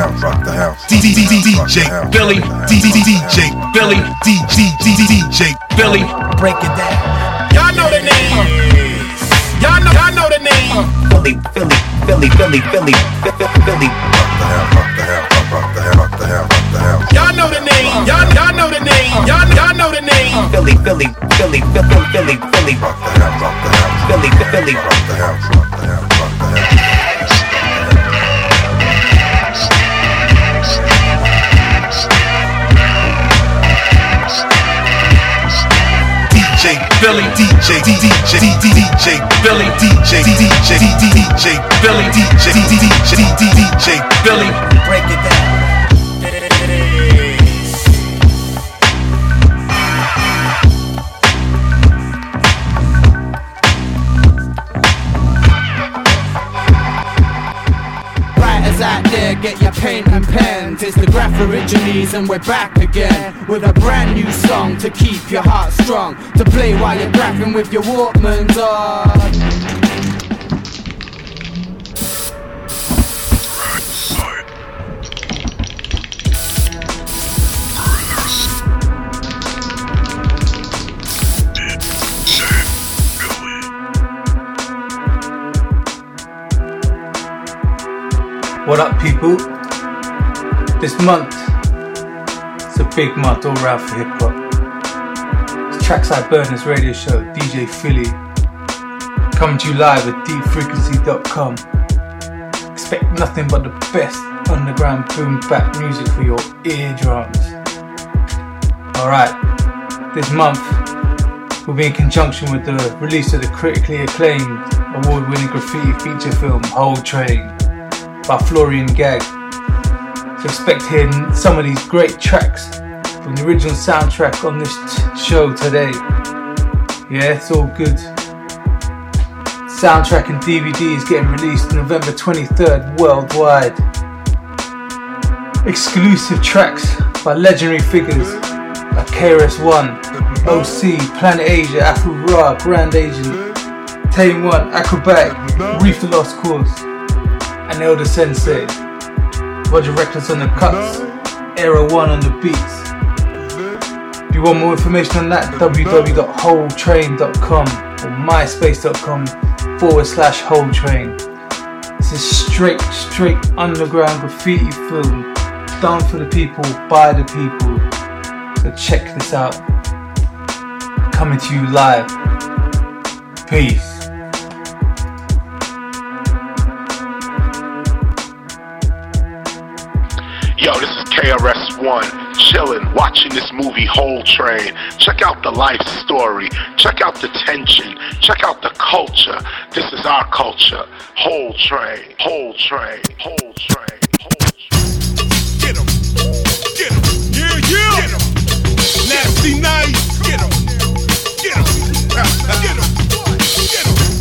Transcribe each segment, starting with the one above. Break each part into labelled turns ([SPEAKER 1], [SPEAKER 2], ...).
[SPEAKER 1] DJ Billy, DJ Billy, DJ Billy.
[SPEAKER 2] Break it down.
[SPEAKER 3] Y'all know the name. Y'all know, y'all know the name.
[SPEAKER 2] Philly, Philly, Philly, Philly, Philly, Philly.
[SPEAKER 3] Y'all know the name. Y'all, y'all know the name. Y'all, y'all know the name.
[SPEAKER 2] Philly, Philly, Philly, Philly, Philly, Philly, Philly, Philly.
[SPEAKER 1] DJ Billy, DJ DJ DJ Billy, DJ DJ DJ Billy, DJ DJ DJ Billy.
[SPEAKER 2] Break it down.
[SPEAKER 4] Get your paint and pens. It's the Graph Origines, and we're back again with a brand new song to keep your heart strong. To play while you're graphing with your Walkmans on.
[SPEAKER 5] What up, people? This month, it's a big month all round for hip hop. Trackside Burners radio show, DJ Philly, coming to you live at deepfrequency.com. Expect nothing but the best underground boom bap music for your eardrums. Alright, this month, we'll be in conjunction with the release of the critically acclaimed award winning graffiti feature film, Whole Train by Florian Gaag. So expect hearing some of these great tracks from the original soundtrack on this t- show today. Yeah, it's all good. Soundtrack and DVD is getting released November 23rd worldwide. Exclusive tracks by legendary figures like KRS-One, OC, Planet Asia, Afu-Ra, Grand Agent, Tame One, Akrobatik, Reef the Lost Cauze and El Da Sensei. Roger Reckless on the cuts, Era 1 on the beats. If you want more information on that, www.wholetrain.com or myspace.com forward slash wholetrain. This is straight, straight underground graffiti film done for the people, by the people. So check this out. Coming to you live. Peace.
[SPEAKER 6] Yo, this is KRS-One, chillin', watching this movie Whole Train. Check out the life story. Check out the tension. Check out the culture. This is our culture. Whole Train, Whole Train, Whole Train, Whole Train.
[SPEAKER 1] Get 'em, get 'em, yeah, yeah. Get 'em, nasty 'em, get 'em, get 'em, get 'em.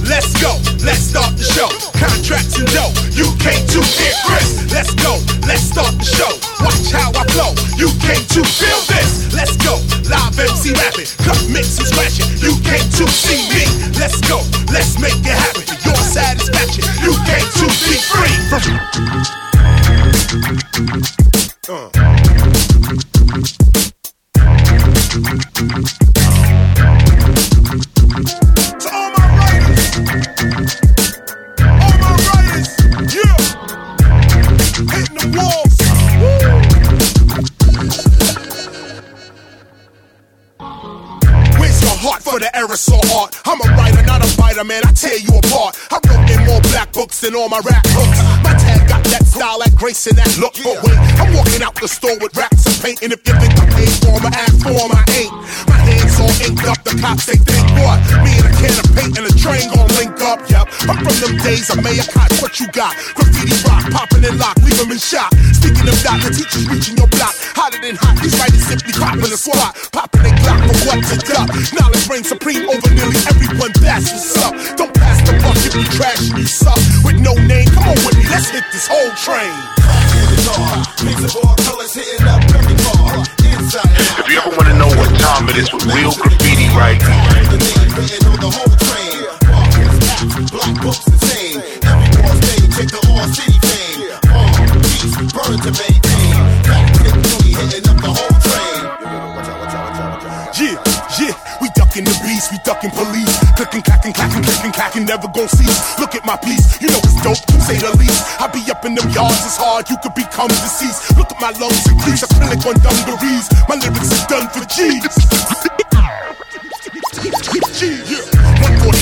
[SPEAKER 1] Let's go, let's start the show. Contracts and dough, you came to hear Chris. Let's go, let's start the show. Watch how I flow, you came to feel this. Let's go, live MC rapping, cut mix and scratching. You came to see me. Let's go, let's make it happen. Your satisfaction, you came to be free from. Uh. The aerosol art? I'm a writer, not a fighter, man. I tear you apart. I wrote in more black books than all my rap books. My tag got that style, that grace, and that look. But wait, I'm walking out the store with racks of paint, and if you think I paid for 'em, I ask for 'em, I ain't. My hands all inked up, the cops they think what? Me and a can of paint and a train gon' link up, yep. I'm from them days of Mayor Koch, what you got? Graffiti rock, popping and lock, leave 'em in shock. Speaking of that, the teachers reaching your block, hotter than hot. These writers simply popping a squat, popping they clock for what to duck. Knowledge reigns supreme over nearly everyone. That's what's up. Don't pass the buck if you trash and you suck. With no name, come on with me, let's hit this whole train.
[SPEAKER 6] If you ever want to know what time it is with real graffiti writing,
[SPEAKER 7] Black books insane. Every boss day, take the all city fame. Uh, beats, burn to maintain.
[SPEAKER 1] Clicking, clacking, clacking, clicking, clacking, never gon' cease. Look at my piece, you know it's dope, say the least. I be up in them yards, it's hard, you could become deceased. Look at my lungs and crease, acrylic on dungarees. My lyrics are done for G's.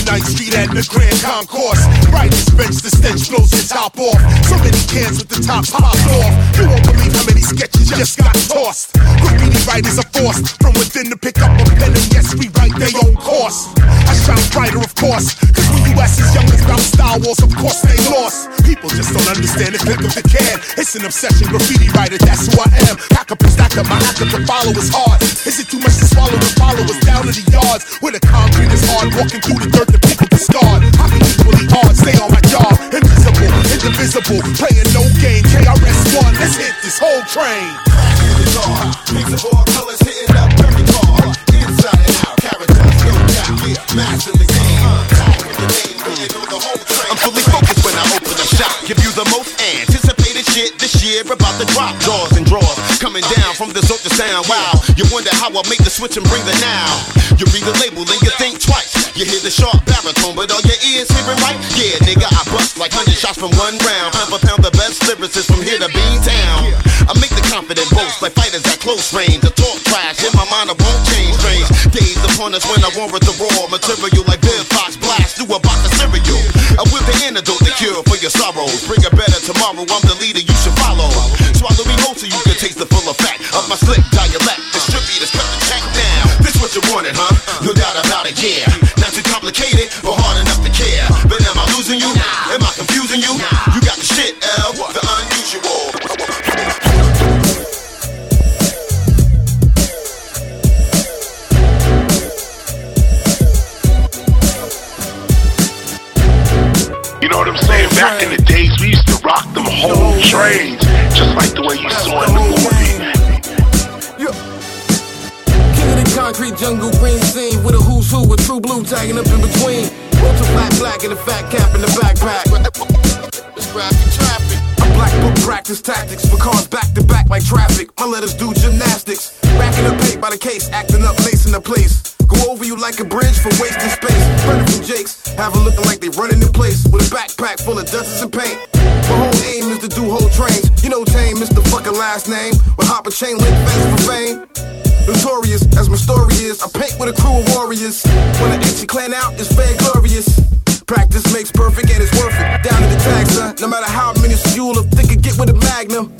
[SPEAKER 1] 149th Street and the Grand Concourse. Riders bench, the stench blows your top off. So many cans with the tops popped off. You won't believe how many sketches just got tossed. Graffiti writers are forced from within to pick up a pen and yes, we write their own course. I shine brighter, of course. Cause when you ask as young as about Star Wars, of course they lost. People just don't understand the click of the can. It's an obsession, graffiti writer, that's who I am. Hack up and stack up, my act up to follow is hard. Is it too much to swallow the followers down to the yards? Where the concrete is hard, walking through the dirt pick up the scarred. I can equally hard, stay on my job. Invisible, indivisible, playing no game. KRS-One, let's hit this whole train.
[SPEAKER 7] Mix of all colors hitting up every car. Inside and out, characters, no doubt. Yeah, the game.
[SPEAKER 8] I'm fully focused when I open the shop. Year about to drop. Jaws and drawers coming down from the soap to sound. Wow, you wonder how I make the switch and bring the now. You read the label and you think twice. You hear the sharp baritone, but all your ears hearing right? Yeah, nigga, I bust like hundred shots from one round. Pound for pound, the best lyricists from here to Beantown. I make the confident boast like fighters at close range. The talk trash in my mind, I won't change. Strange days upon us when I warrant the raw material like Bill Fox blast through a box of cereal. I whip the antidote, the cure for your sorrows. Bring a better tomorrow. I'm the leader of my slick dialect. Distributors cut the check now. This what you wanted, huh? No doubt about it, yeah. Not too complicated, but hard enough to care. But am I losing you? Am I confusing you? You got the shit, L, the unusual.
[SPEAKER 6] You know what I'm saying? Back in the days, we used to rock them whole trains, just like the way you saw in the movie.
[SPEAKER 9] Concrete jungle, green scene with a who's who with true blue tagging up in between. Ultra flat black and a fat cap in the backpack. It's traffic. I black book practice tactics for cars back to back like traffic. My letters do gymnastics. Racking up paint by the case, acting up, lacing the place. Go over you like a bridge for wasting space. Running from Jakes, have them looking like they running in place with a backpack full of dust and paint. My whole aim is to do whole trains. You know Tame, Mr. fucking last name. With hop a chain link fence for fame. Notorious as my story is, I paint with a crew of warriors. When the ancient clan out, it's very glorious. Practice makes perfect and it's worth it. Down to the tag, son. No matter how minuscule, if they could get with a magnum.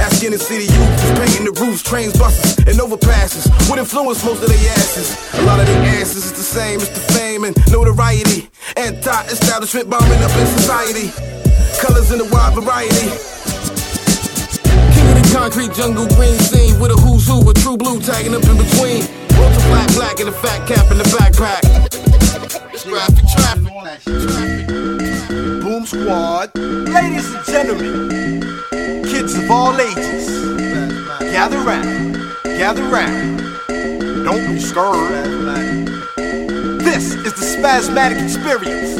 [SPEAKER 9] Ask in the city youth painting the roofs, trains, buses, and overpasses. What influence most of their asses? A lot of their asses is the same. It's the fame and notoriety. Anti-establishment bombing up in society. Colors in a wide variety. Concrete jungle, green scene with a who's who with true blue tagging up in between. Ultra flat black and a fat cap in the backpack. It's graphic traffic.
[SPEAKER 10] Boom Squad. Ladies and gentlemen, kids of all ages, gather round, gather round. Don't be scared. This is the Spasmatic Experience.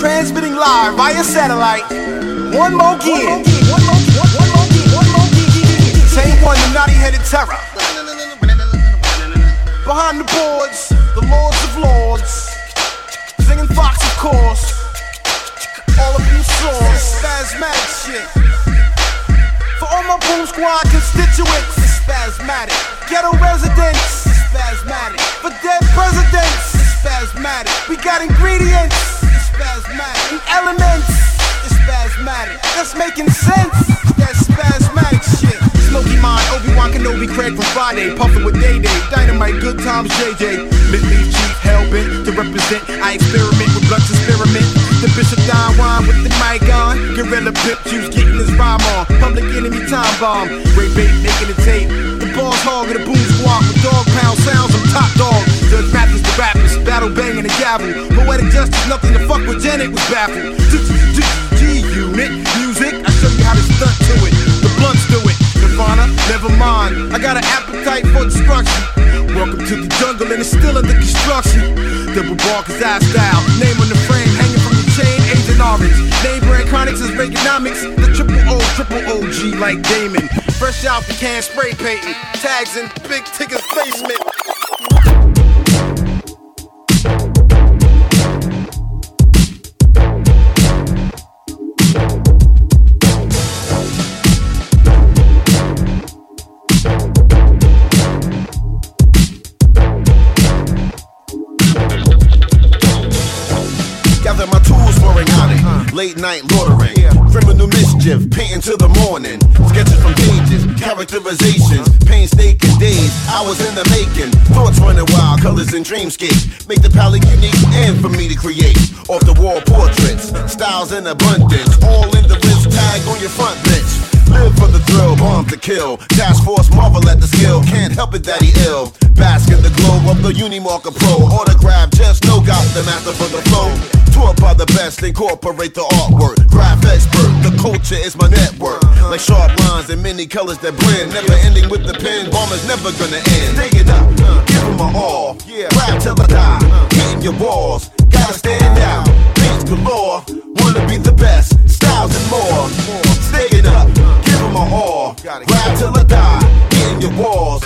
[SPEAKER 10] Transmitting live via satellite. One more again. One, the naughty headed terror. Behind the boards, the lords of lords. Singing Fox, of course. All of you saw spasmatic shit. For all my boom squad constituents, spasmatic. Ghetto residents, spasmatic. For dead presidents, spasmatic. We got ingredients, spasmatic. And elements, spasmatic. That's making sense. That spasmatic shit. Smoky Mind, Obi-Wan Kenobi, Craig from Friday, puffin' with Day Day, Dynamite, Good Times, JJ, Mid-Leaf Chief, Hellbent to represent. I experiment with blunts, experiment. The Bishop Don Juan with the mic on, Gorilla Pip Juice getting his rhyme on. Public Enemy Time Bomb, Ray Bait making the tape. The boss hog of the boom squad with dog pound sounds. I'm top dog. Judge Mathis the rappers, battle banging the gavel. Poetic justice, nothing to fuck with. Janet was baffled. G unit music, I show you how to stunt to it. Nirvana, never mind. I got an appetite for destruction. Welcome to the jungle and it's still under construction. Double Barker's eye style. Name on the frame hanging from the chain, Agent Orange. Name brand chronics is Reaganomics. The triple O triple OG like Damon. Fresh out the can, spray painting. Tags in big ticket basement.
[SPEAKER 8] Late night loitering. Criminal mischief, painting till the morning. Sketches from pages, characterizations, painstaking days, hours in the making. Thoughts running wild, colors and dreamscapes. Make the palette unique and for me to create. Off the wall portraits, styles in abundance. All in the wrist tag on your front bench. Live for the thrill, bomb to kill. Task force marvel at the skill. Can't help it that he ill. Bask in the glow of the Unimarker Pro. Autograph, just no got the master for the flow. Taught by the best, incorporate the artwork. Graph expert, the culture is my network. Like sharp lines and many colors that blend. Never ending with the pen, bombers never gonna end. Take it up, give 'em my all. Rap till I die, hitting your walls. Gotta stand out, beats galore. Wanna be the best, styles and more. My all. Rap till I die, hitting your walls.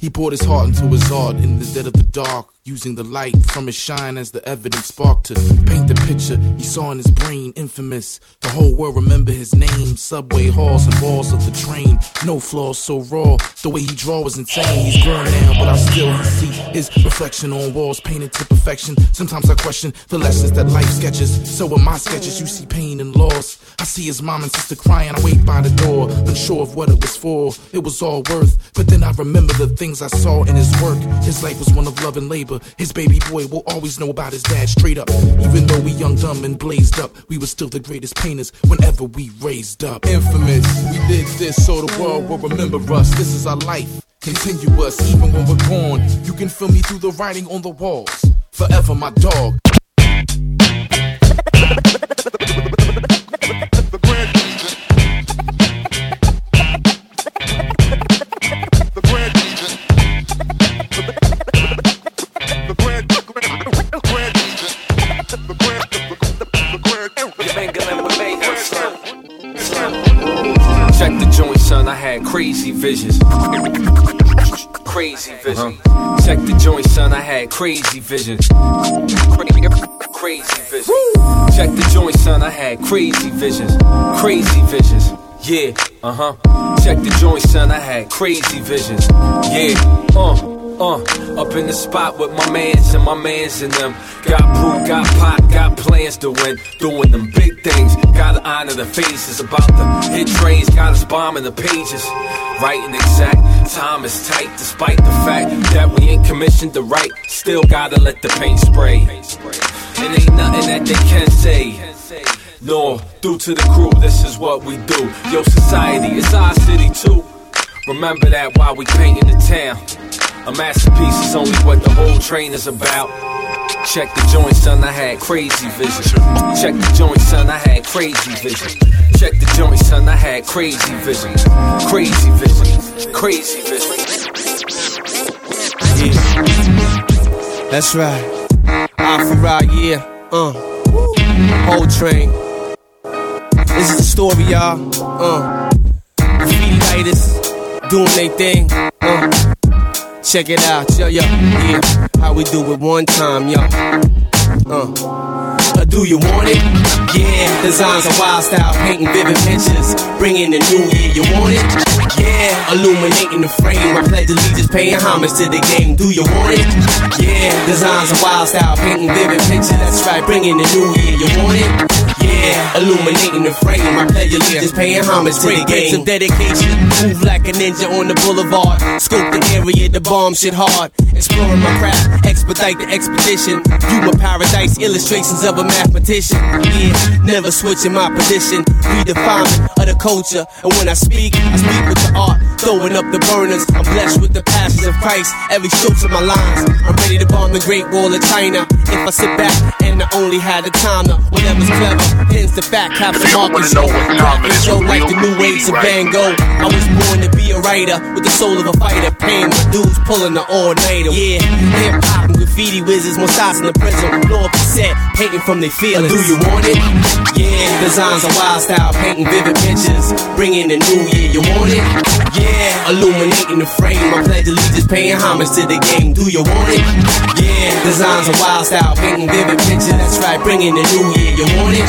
[SPEAKER 11] He poured his heart into his art in the dead of the dark, using the light from his shine as the evidence spark to paint the picture he saw in his brain. Infamous, the whole world remember his name. Subway halls and walls of the train, no flaws so raw. The way he draw was insane. He's grown now, but I still see his reflection on walls painted to perfection. Sometimes I question the lessons that life sketches. So in my sketches, you see pain and loss. I see his mom and sister crying. I wait by the door, unsure of what it was for. It was all worth, but then I remember the things I saw in his work. His life was one of love and labor. His baby boy will always know about his dad straight up. Even though we young, dumb, and blazed up, we were still the greatest painters whenever we raised up. Infamous, we did this so the world will remember us. This is our life. Continuous, even when we're gone. You can feel me through the writing on the walls. Forever my dog.
[SPEAKER 12] Crazy visions. Crazy vision. Check the joint, son. I had crazy visions. Crazy vision. Check the joint, son. I had crazy visions. Crazy visions. Yeah, uh huh. Check the joint, son. I had crazy visions. Yeah, uh. Uh, up in the spot with my mans and my mans and them. Got brew, got pot, got plans to win. Doing them big things. Gotta honor the faces about the hit trains. Got us bombing the pages. Writing exact. Time is tight despite the fact that we ain't commissioned to write. Still gotta let the paint spray. It ain't nothing that they can say. No, due to the crew, this is what we do. Yo, society, it's our city too. Remember that while we painting the town. A masterpiece is only what the whole train is about. Check the joint, son, I had crazy vision. Check the joint, son, I had crazy vision. Check the joint, son, I had crazy vision. Crazy vision. Crazy vision.
[SPEAKER 13] Yeah. That's right. Ride, yeah. Uh. Whole train. This is the story, y'all. Uh. Graffiti writers doing their thing. Uh. Check it out, yo, yo, yeah. How we do it one time, yo. Uh. Uh, do you want it? Yeah, designs a wild style, painting vivid pictures. Bringing the new year, you want it? Yeah, illuminating the frame. I pledge allegiance, paying homage to the game. Do you want it? Yeah, designs a wild style, painting vivid pictures. That's right, bringing the new year, you want it? Yeah. Illuminating the frame. I pledge allegiance, paying homage to the game. of dedication, move like a ninja on the boulevard. Scope the area, the bomb shit hard. Exploring my craft, expedite the expedition. You my paradise, illustrations of a mathematician. Yeah, never switching my position. Redefining of the culture. And when I speak, I speak with the art. Throwing up the burners. I'm blessed with the passions of Christ. Every stroke of my lines. I'm ready to bomb the Great Wall of China. If I sit back and I only had the time to whatever's clever. Pins the fact, capture market show. Rapping show like the new waves of Van Gogh. I was born to be a writer with the soul of a fighter. Pain, my dudes pulling the all nighter. Yeah, hip hop and graffiti wizards, more shots in the up the set, painting from their feelings. Do you want it? Yeah, designs a wild style, painting vivid pictures. Bringing the new year, you want it? Yeah, illuminating the frame. I pledge allegiance, paying homage to the game. Do you want it? Yeah, designs a wild style, painting vivid pictures. That's right, bringing the new year, you want it?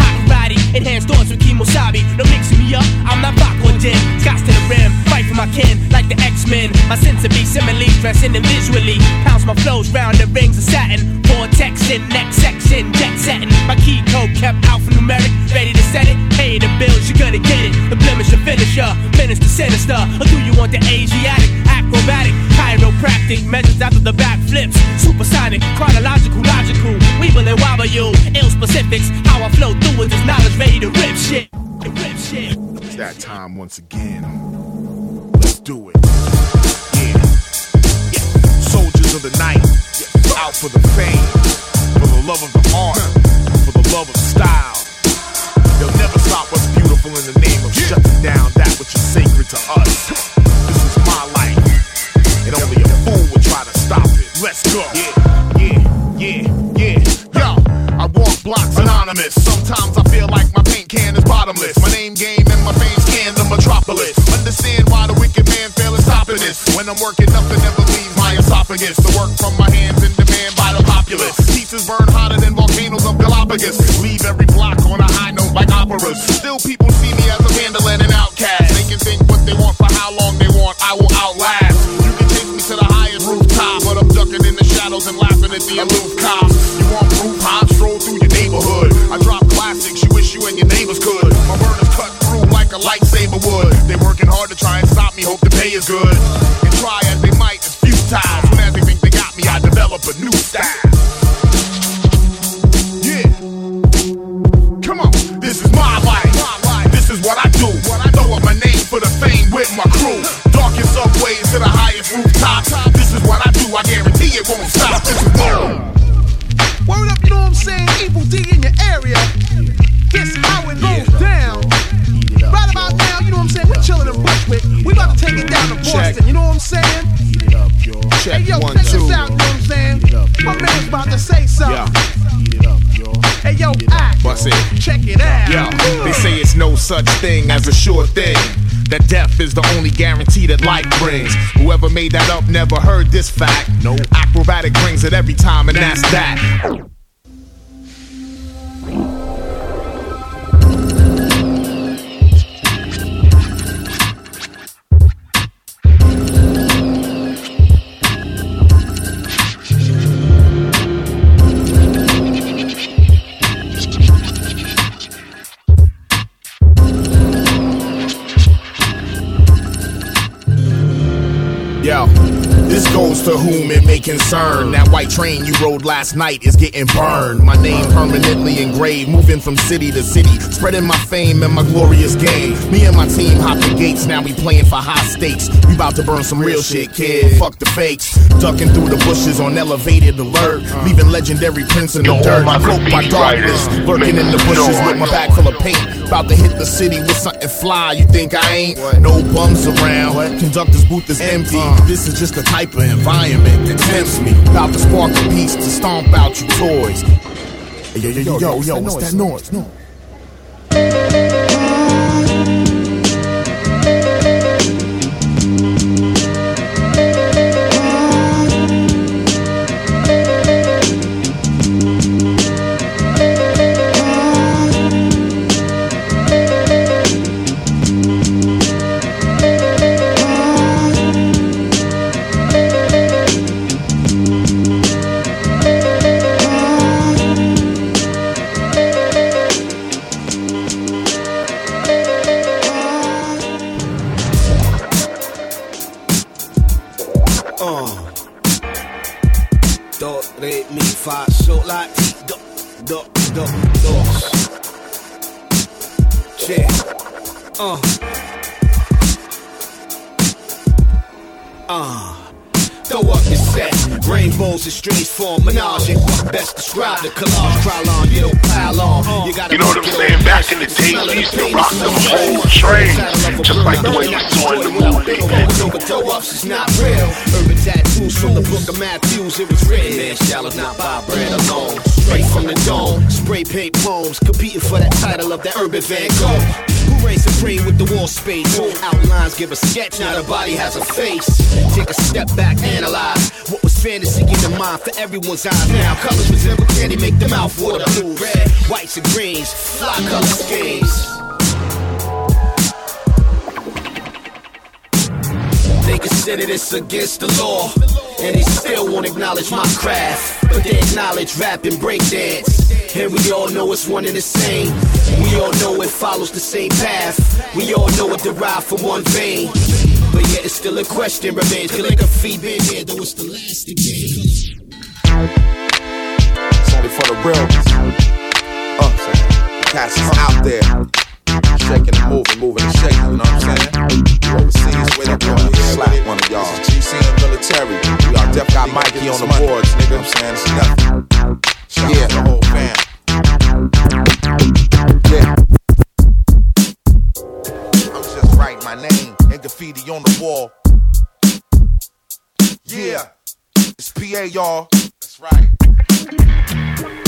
[SPEAKER 14] Enhanced thoughts with Kimosabi. No mixing me up, I'm not rock or dim. Scotch to the rim, fight for my kin like the X-Men. My sense of be similarly dressing and visually. Pounds my flows round the rings of satin. Vortex in next section, jet setting. My key code kept alphanumeric, ready to set it. Pay the bills, you're gonna get it. The blemish, the finisher, to sinister. Or do you want the Asiatic, acrobatic, chiropractic measures after the backflips? Supersonic, chronological, logical. Weevil and wobble you, ill specifics. Flow through with this knowledge, ready to rip shit. Rip shit.
[SPEAKER 15] It's that time once again. Let's do it. Yeah. yeah. Soldiers of the night, out for the fame, for the love of the art, anonymous. Sometimes I feel like my paint can is bottomless. My name game and my fame scan the metropolis. Understand why the wicked man fail in stopping this. When I'm working, nothing ever leaves my esophagus. The work from my hands in demand by the populace. Pieces burn hotter than volcanoes of Galapagos. Leave every block on a high note like operas. Still, people see me as a vandal and an outcast. They can think what they want for how long they want. I will outlast. You can take me to the highest rooftop, but I'm ducking in the shadows and laughing at the aloof cops. You want proof? I stroll through neighborhood. I drop classics you wish you and your neighbors could. My burners cut through like a lightsaber would. They working hard to try and stop me, hope the pay is good. And try as they might, it's futile. Soon as they think they got me, I develop a new style. Yeah. Come on, this is my life. This is what I do. Throw up my name for the fame with my crew. Darkest subways to the highest rooftops. This is what I do. I guarantee it won't
[SPEAKER 16] it to Boston. You know what I'm saying?
[SPEAKER 15] Check
[SPEAKER 16] hey yo,
[SPEAKER 15] one,
[SPEAKER 16] check
[SPEAKER 15] two.
[SPEAKER 16] this out. You know what I'm saying? My man's about to say something. Hey yo, act.
[SPEAKER 15] Bust it.
[SPEAKER 16] Check it out.
[SPEAKER 15] Yo, they say it's no such thing as a sure thing. That death is the only guarantee that life brings. Whoever made that up never heard this fact. No Akrobatik brings it every time, and that's that. Whom it may concern. That white train you rode last night is getting burned. My name permanently engraved, moving from city to city, spreading my fame and my glorious game. Me and my team hop the gates, now we playing for high stakes. We about to burn some real shit, kid. Fuck the fakes. Ducking through the bushes on elevated alert, leaving legendary prints in the
[SPEAKER 6] Yo,
[SPEAKER 15] dirt.
[SPEAKER 6] my
[SPEAKER 15] Cloaked by darkness, lurking in the bushes with my back full of paint. About to hit the city with something fly. You think I ain't? No bums around. Conductor's booth is empty. This is just the type of environment me. About to spark a piece to stomp out your toys. Yo, yo, yo, yo, yo, what's that noise? No.
[SPEAKER 13] It was written. Man, shallow, not by bread alone. Straight from the dome, spray paint poems, competing for that title of the urban Van Gogh. Who reigns supreme with the wall space? Outlines give a sketch, now the body has a face. Take a step back, analyze what was fantasy in the mind for everyone's eyes now. Colors resemble candy, make the mouth water blue, red, whites and greens, fly color schemes. They consider this against the law, and they still won't acknowledge my craft. But they acknowledge rap and breakdance, and we all know it's one and the same. We all know it follows the same path. We all know it derived from one vein. But yet it's still a question remains. Calligraphy been here, though it's the last again.
[SPEAKER 17] Only for the real. Uh, the cats is out there. Shaking and moving, moving and shaking, you know what I'm saying? You overseas with it, boy, slap one of y'all. GC the military. We are def got Mikey on the boards, nigga. You know what I'm saying? It's def. Shout yeah. the whole fam. Yeah. I'm just writing my name and graffiti on the wall. Yeah. It's PA, y'all. That's right.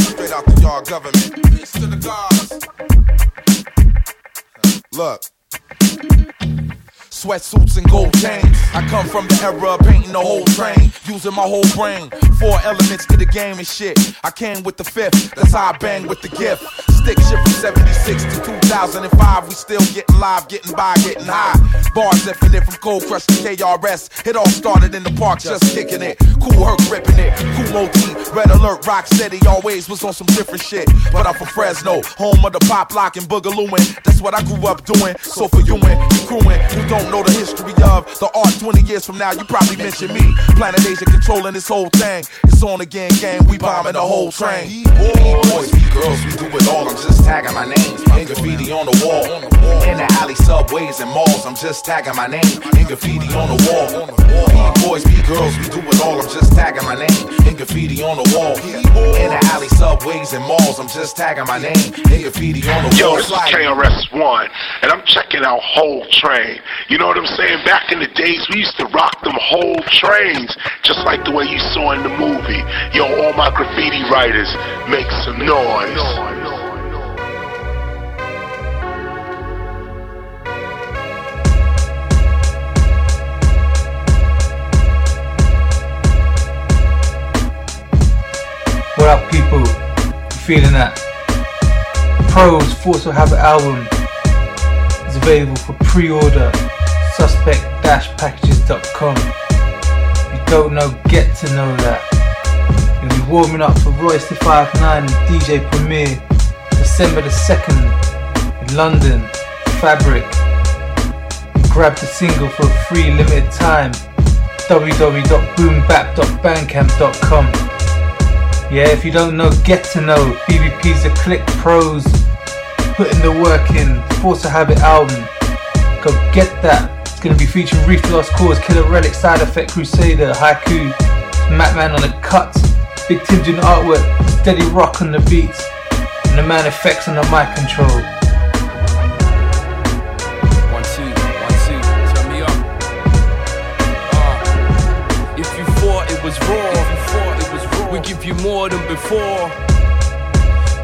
[SPEAKER 17] Straight out the yard government. Peace to the gods. Look. Sweatsuits and gold chains. I come from the era of painting the whole train, using my whole brain. Four elements to the game and shit. I came with the fifth, that's how I bang with the gift. Stick shit from 76 to 2005. We still getting live, getting by, getting high. Bars infinite from Cold Crush to KRS. It all started in the park, just kicking it. Kool Herc ripping it. Cool OT, Red Alert, Rock Steady. Always was on some different shit. But I'm from Fresno, home of the pop lock and boogalooing. That's what I grew up doing. So for you and crewing who don't know the history of the art 20 years from now, you probably mention me. Planet Asia controlling this whole thing. It's on again, gang. We bombing the whole train.
[SPEAKER 18] boys, we girls, we do it all. I'm just tagging my name in graffiti on the wall. In the alley, subways, and malls, I'm just tagging my name in graffiti on the wall. B boys, B girls, we do it all. I'm just tagging my name in graffiti on the wall. In the alley, subways, and malls, I'm just tagging my name in graffiti on the
[SPEAKER 6] Yo,
[SPEAKER 18] wall.
[SPEAKER 6] this is KRS-One, and I'm checking out Whole Train. You know what I'm saying? Back in the days, we used to rock them whole trains, just like the way you saw in the movie. Yo, all my graffiti writers, make some noise.
[SPEAKER 5] What up, people? Feeling that? Prose Force of Habit album is available for pre-order. Suspect-packages.com. You don't know, get to know that. You'll be warming up for Royce the 59 and DJ Premier December the 2nd in London. Fabric. Grab the single for a free limited time. www.boombap.bandcamp.com. Yeah, if you don't know, get to know. BBP's a Click Prose, putting the work in. Force a Habit album. Go get that. It's gonna be featuring Reef Lost Cauze, Killer Relic, Side Effect Crusader, Haiku, Matman on the cut, Big Timjin artwork, Steady Rock on the beats, and the man effects on the mic control.
[SPEAKER 19] One two, one two, turn me up. Uh, if you thought it was raw, you thought it was raw, we give you more than before.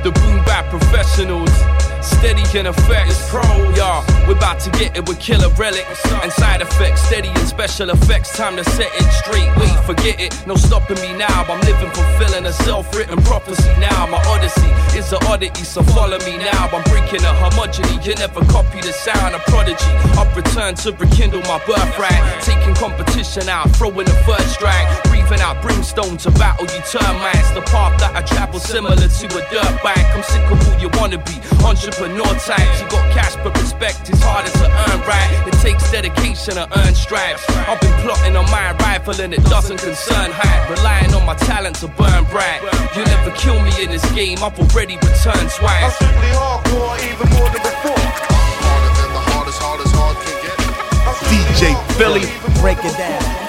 [SPEAKER 19] The boom bap professionals. Steady in effect, pro, y'all. We're about to get it with killer relic and side effects. Steady and special effects. Time to set it straight. Wait, uh. forget it. No stopping me now. I'm living, fulfilling a self-written prophecy now. My odyssey is an oddity, so follow me now. I'm breaking a homogeny. You never copy the sound of prodigy. I've returned to rekindle my birthright. Taking competition out, throwing the first strike. Breathing out brimstone to battle you termites. The path that I travel similar to a dirt bike. I'm sick of who you wanna be. Entrepreneur types, you got cash but respect is harder to earn right. It takes dedication to earn stripes. I've been plotting on my rifle and it doesn't concern height. Relying on my talent to burn bright. You'll never kill me in this game, I've already returned twice.
[SPEAKER 10] I'm simply hardcore, even more than before. Harder than the hardest, hardest hard can get.
[SPEAKER 7] DJ Philly.
[SPEAKER 20] Break it down.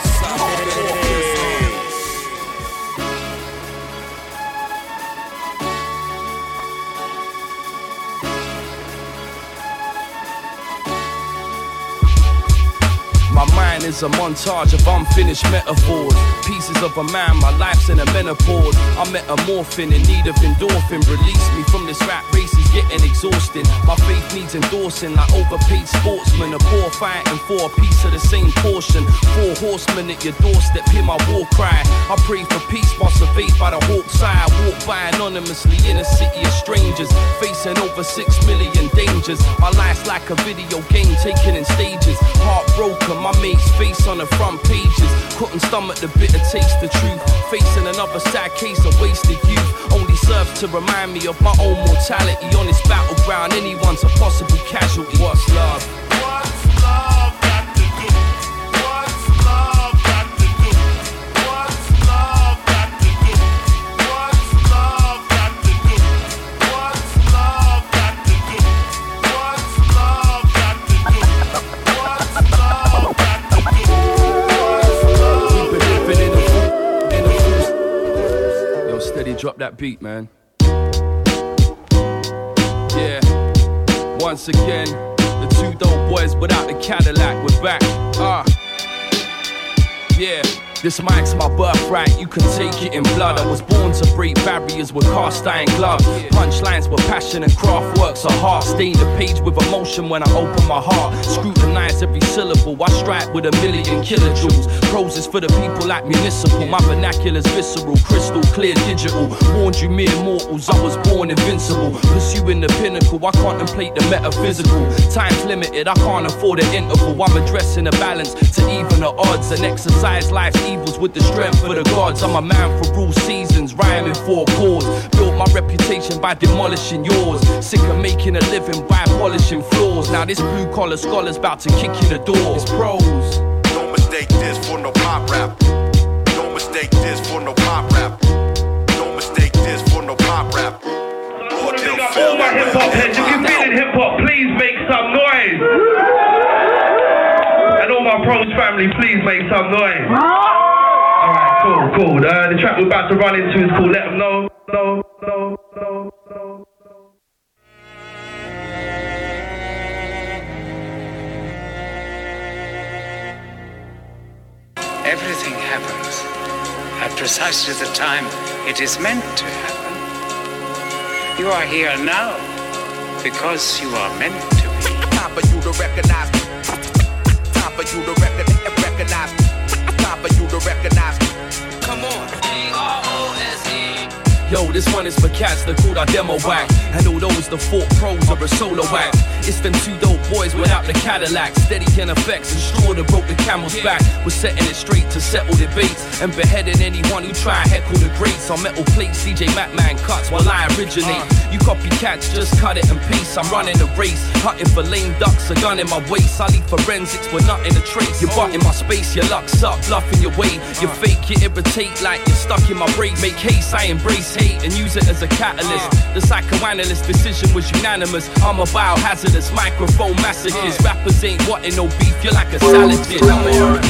[SPEAKER 19] My is a montage of unfinished metaphors. Pieces of a man, my life's in a menopause. I'm metamorphing in need of endorphin. Release me from this rat race is getting exhausting. My faith needs endorsing like overpaid sportsmen. A poor fighting for a piece of the same portion. Four horsemen at your doorstep, hear my war cry. I pray for peace while surveyed by the hawk's eye. I walk by anonymously in a city of strangers, facing over six million dangers. My life's like a video game taken in stages. Heartbroken, my mate's face on the front pages. Couldn't stomach the bitter taste, the truth. Facing another sad case of wasted youth. Only serves to remind me of my own mortality on this battleground. Anyone's a possible casualty. What's love? Drop that beat, man. Yeah, once again, the two dope boys without the Cadillac, we're back. Ah, yeah. This mic's my birthright, you can take it in blood. I was born to break barriers with cast iron gloves. Punchlines with passion and craft works of heart. Stain the page with emotion when I open my heart. Scrutinize every syllable, I strike with a million kilojoules. Prose is for the people like municipal. My vernacular's visceral, crystal clear, digital. Warned you mere mortals, I was born invincible. Pursuing the pinnacle, I contemplate the metaphysical. Time's limited, I can't afford an interval. I'm addressing a balance to even the odds and exercise life's evils with the strength of the gods. I'm a man for rule seasons, rhyming for a cause. Built my reputation by demolishing yours. Sick of making a living by polishing floors. Now this blue collar scholar's about to kick in the door. It's Prose.
[SPEAKER 21] Don't mistake this for no pop rap. Don't mistake this for no pop rap. Don't mistake this for no pop rap. Or till
[SPEAKER 3] All my hip hop heads, if you're feeling hip hop, please make some noise. And all my Prose family, please make some noise. Alright, cool, cool. Uh, the track we're about to run into is called Let 'em Know. No, no, no, no.
[SPEAKER 22] Everything happens at precisely the time it is meant to happen. You are here now because you are meant to be.
[SPEAKER 18] Time for you to recognize. Time for you to recognize. Time for you to recognize.
[SPEAKER 19] Come on. Yo, this one is for cats that called our demo whack. And all those that fought Prose are a solo act. It's them two dope boys without the Cadillac. Steady can effects and straw that broke the camel's back. We're setting it straight to settle debates. And beheading anyone who try and heckle the greats. On metal plates, DJ Macman cuts while I originate. You copycats, just cut it and paste. I'm running the race. Hunting for lame ducks, a gun in my waist. I leave forensics with nothing to trace. You're butt in my space, your luck's up, bluffing your way. You're fake, you irritate like you're stuck in my brain. Make haste, I embrace hate and use it as a catalyst. The psychoanalyst decision was unanimous. I'm a biohazardous microphone masochist. Rappers ain't wanting no beef, you're like a salad dish. Come on.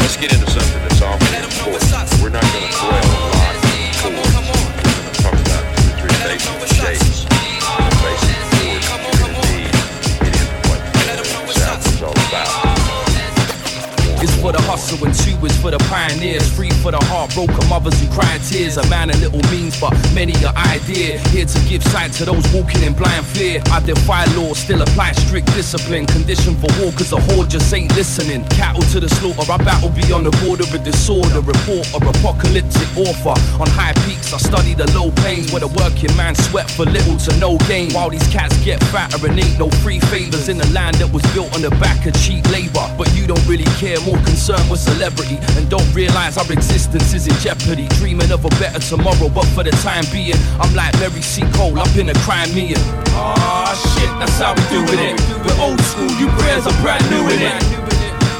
[SPEAKER 23] Let's get into something that's important. We're not going to dwell a lot. We're going to talk about two or three basic shapes. And the basic chords, and indeed, it is what the South is all about.
[SPEAKER 19] It's for the hustle and is for the pioneers. free for the heartbroken mothers who cry tears. A man a little means, but many an idea. Here to give sight to those walking in blind fear. I defy law, still apply strict discipline. Condition for war, cause the horde just ain't listening. Cattle to the slaughter, I battle beyond the border with disorder. Report or apocalyptic author. On high peaks, I study the low plains where the working man sweat for little to no gain. While these cats get fatter and ain't no free favors in the land that was built on the back of cheap labor. But you don't really care, more concerned with celebrity. And don't realize our existence is in jeopardy. Dreaming of a better tomorrow, but for the time being, I'm like Mary C. Cole up in the Crimea. Ah, shit, that's how we do it. We're old school, you prayers are brand new in it.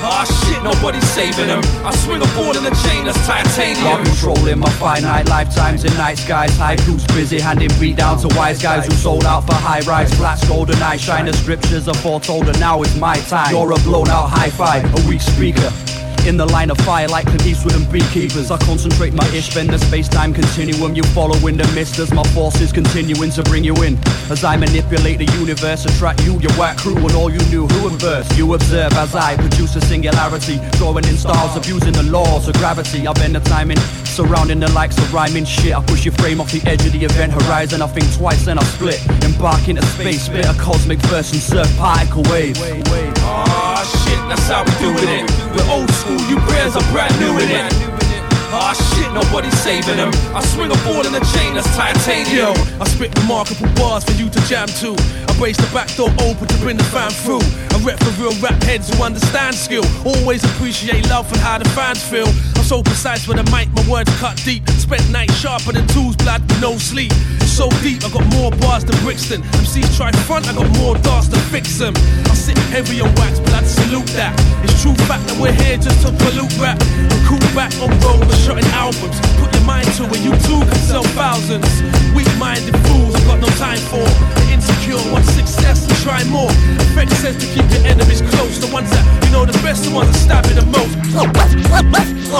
[SPEAKER 19] Ah shit, nobody's saving them. I swing a ball in a chain that's titanium.
[SPEAKER 20] I'm controlling my finite lifetimes in night skies. High crews busy handing beat down to wise guys who sold out for high rise. Flats golden eye shine. The scriptures are foretold, and now it's my time. You're a blown out high five, a weak speaker. In the line of fire like Clint Eastwood and beekeepers. I concentrate my ish, bend the space-time continuum. You following the mist as my forces continuing to bring you in. As I manipulate the universe, attract you, your white crew And all you knew who first You observe as I produce a singularity Drawing in stars, abusing the laws of gravity. I bend the timing, surrounding the likes of rhyming shit. I push your frame off the edge of the event horizon. I think twice and I split Embark into space, spit a cosmic verse and surf particle waves.
[SPEAKER 19] Ah shit, that's how we do it. We're old school, you prayers are brand new in it. Ah shit, nobody's saving them. I swing a ball in a chain that's titanium.
[SPEAKER 14] I spit remarkable bars for you to jam to. I brace the back door open to bring the fam through. I rep for real rap heads who understand skill. Always appreciate love and how the fans feel. I'm so precise with a mic, my words cut deep. Spent night sharper than tools, blood no sleep. It's so deep, I got more bars than Brixton. MCs try front, I got more darts to fix them. I sit heavy on wax, blood salute that. It's true fact that we're here just to pollute rap. And cool back on road, we're shutting albums. Put your mind to it, you too can sell thousands. Weak-minded fools, I've got no time for. The insecure want success and try more. Effect says to keep your enemies close. The ones that you know the best, the ones that stab you the most.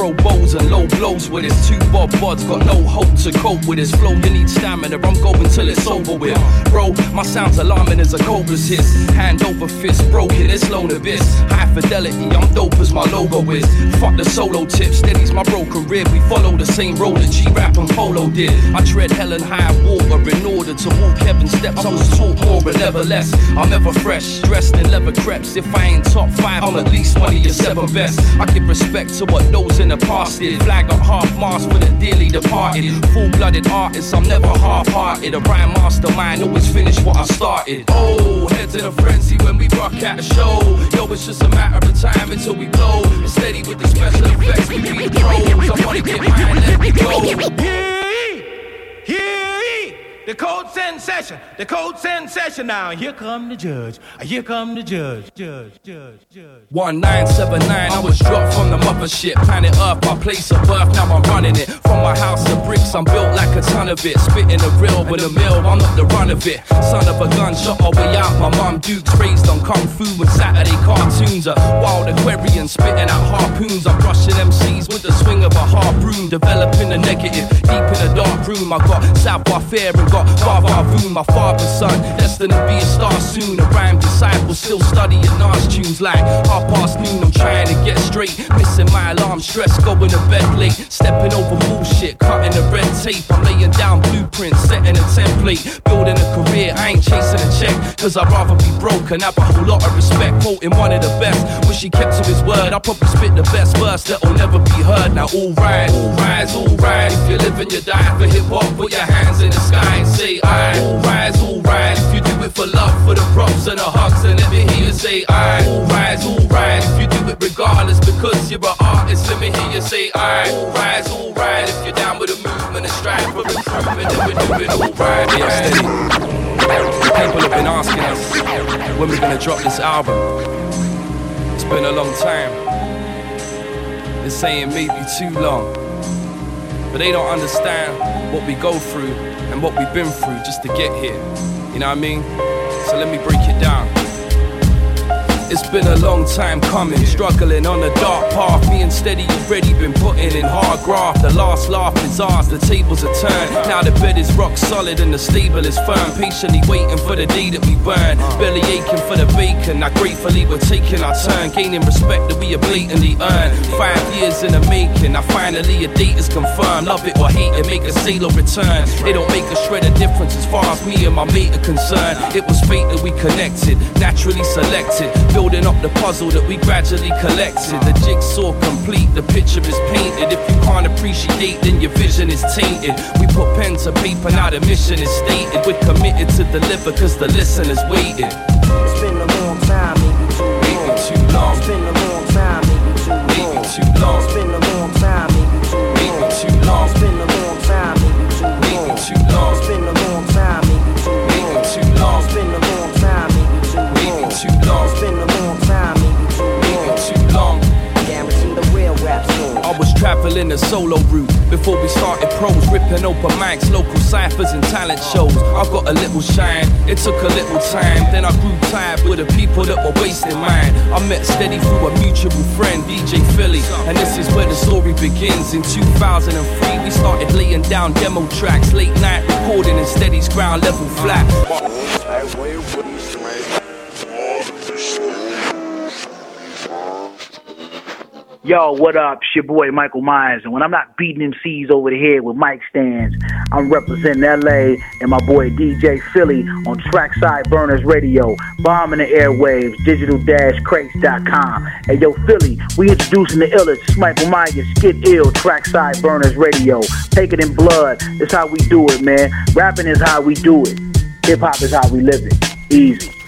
[SPEAKER 19] vocalist, blows with his Two bob buds, got no hope to cope with his flow. You need stamina, I'm going till it's over with. Bro, my sound's alarming as a cobra's hiss. Hand over fist, broken, it's lone abyss. High fidelity, I'm dope as my logo is. Fuck the solo tip, steady's my broken rib. We follow the same road that G-Rap and Polo did. I tread hell and high water in order to walk heaven steps. I was taught more but never less. I'm ever fresh, dressed in leather crepes. If I ain't top five, I'm at least one of your seven best. I give respect to what those in the past did. Flag up half mast for the dearly departed. Full blooded artist, I'm never half hearted. A rhyme mastermind, always finish what I started. Oh, head to the frenzy when we rock at a show. Yo, it's just a matter of time until we blow. And steady with the special effects, we be pros. I wanna get mine, let me go.
[SPEAKER 14] Here, the code sensation, the code sensation now. Here come the judge, here come the judge, judge, judge, judge.
[SPEAKER 19] 1979, I was dropped from the mothership. Planet Earth, my place of birth, now I'm running it. From my house of bricks, I'm built like a ton of it. Spitting the real with a mill, I'm not the run of it. Son of a gun, shot our way out. My mum Dukes raised on Kung Fu and Saturday cartoons. A wild aquarian spitting out harpoons. I'm brushing MCs with the swing of a harpoon. Developing the negative, deep in a dark room. I got Savoir Faire and got Father Voon, my father's son. Destined to be a star soon. A rhyme disciple, still studying Nas tunes like half past noon. I'm trying to get straight. Missing my alarm, stress, going to bed late. Stepping over bullshit, cutting the red tape. I'm laying down blueprints, setting a template. Building a career, I ain't chasing a check. Cause I'd rather be broke and have a whole lot of respect. Quoting one of the best. Wish he kept to his word. I probably spit the best verse that'll never be heard. Now, alright. All rise. If you're living your die for hip hop, put your hands in the sky and say, I. All rise, all rise. If you do it for love, for the props and the hugs, and let me hear you say, I. All rise, all rise. If you do it regardless because you're an artist, let me hear you say, I. All rise, all rise. If you're down with the movement and strive for improvement, then we're doing all right. Yeah. People have been asking us when we're gonna drop this album. It's been a long time. They're saying maybe too long. But they don't understand what we go through and what we've been through just to get here. You know what I mean? So let me break it down. It's been a long time coming, struggling on a dark path. And Steady already been putting in hard graft. The last laugh is ours, the tables are turned. Now the bed is rock solid and the stable is firm. Patiently waiting for the day that we burn. Belly aching for the bacon. Now gratefully we're taking our turn, gaining respect that we have blatantly earned. Five years in the making, now finally a date is confirmed. Love it or hate it, make a sale or return. It don't make a shred of difference as far as me and my mate are concerned. It was fate that we connected, naturally selected. Building up the puzzle that we gradually collected. The jigsaw complete, the picture is painted. If you can't appreciate, then your vision is tainted. We put pen to paper, now the mission is stated. We're committed to deliver, cause the listener's waiting.
[SPEAKER 24] It's been a long time, maybe too long.
[SPEAKER 19] Maybe too long.
[SPEAKER 24] It's been a long time, maybe too long.
[SPEAKER 19] Maybe too long.
[SPEAKER 24] It's been a long time, maybe too long.
[SPEAKER 19] Maybe too long.
[SPEAKER 24] It's been a
[SPEAKER 19] traveling a solo route before we started Prose, ripping open mics, local ciphers and talent shows. I got a little shine, it took a little time. Then I grew tired with the people that were wasting mine. I met Steady through a mutual friend, DJ Philly, and this is where the story begins. In 2003, we started laying down demo tracks, late night recording in Steady's ground level flat.
[SPEAKER 25] Yo, what up? It's your boy Michael Myers, and when I'm not beating MCs over the head with mic stands, I'm representing LA and my boy DJ Philly on Trackside Burners Radio, bombing the airwaves, digital-crates.com. Hey, yo, Philly, we introducing the illest. It's Michael Myers, Skid Ill, Trackside Burners Radio. Take it in blood. It's how we do it, man. Rapping is how we do it. Hip hop is how we live it. Easy.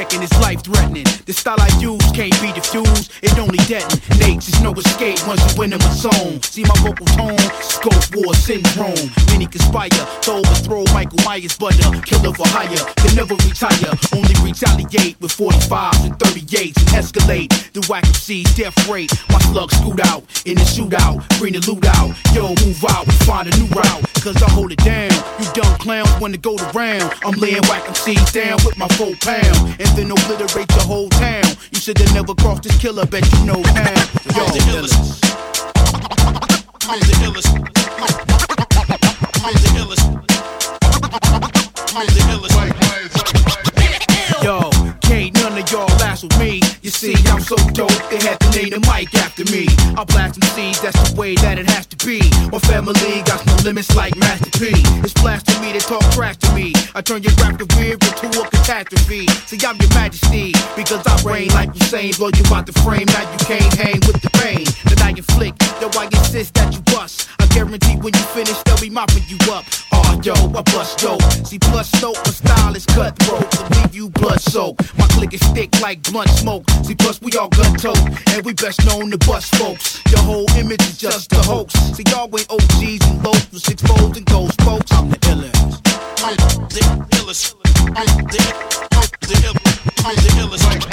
[SPEAKER 26] Checking is life threatening. The style I use can't be diffused, it only detonates. There's no escape once you win in my zone. See my vocal tone, scope war syndrome. Many conspire to overthrow Michael Myers, but a killer for hire can never retire. Only retaliate with 45s and 38s and escalate the whack MC's death rate. My slugs scoot out in the shootout, bring the loot out. Yo, move out, find a new route, cause I hold it down. You dumb clowns wanna go to round. I'm laying whack MCs down with my four pound, and then obliterate the whole town. You should have never crossed this killer, bet you know
[SPEAKER 8] I'm the illest. I'm the illest. I'm the illest. I'm the illest.
[SPEAKER 26] Yo, can't none of y'all last with me. You see, I'm so dope, they had to name the mic after me. I blast them seeds, that's the way that it has to be. My family got limits like Master P. It's blasphemy to me to talk trash to me. I turn your rap career into a catastrophe. See, I'm your majesty, because I reign like you Usain. Blow you out the frame, now you can't hang with the pain that I inflict. Yo, I insist that you bust. I guarantee when you finish, they'll be mopping you up. Yo, I bust dope. See, plus dope, my style is cutthroat. To leave you blood soaked. My click is thick like blunt smoke. See, plus we all gun tote. And we best known to bust folks. Your whole image is just a hoax. See, y'all ain't OGs and lows was exposed and ghost folks. I'm the illest.
[SPEAKER 8] I'm the illest. I'm the I'm the ill- I'm the illest.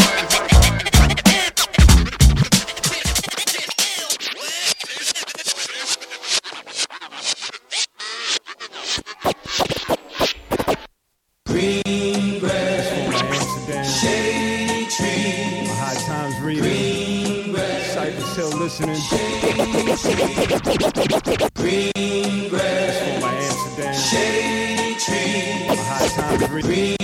[SPEAKER 27] Listening.
[SPEAKER 28] Green grass.
[SPEAKER 27] For my Amsterdam.
[SPEAKER 28] Shady trees.
[SPEAKER 27] My high times.
[SPEAKER 28] Green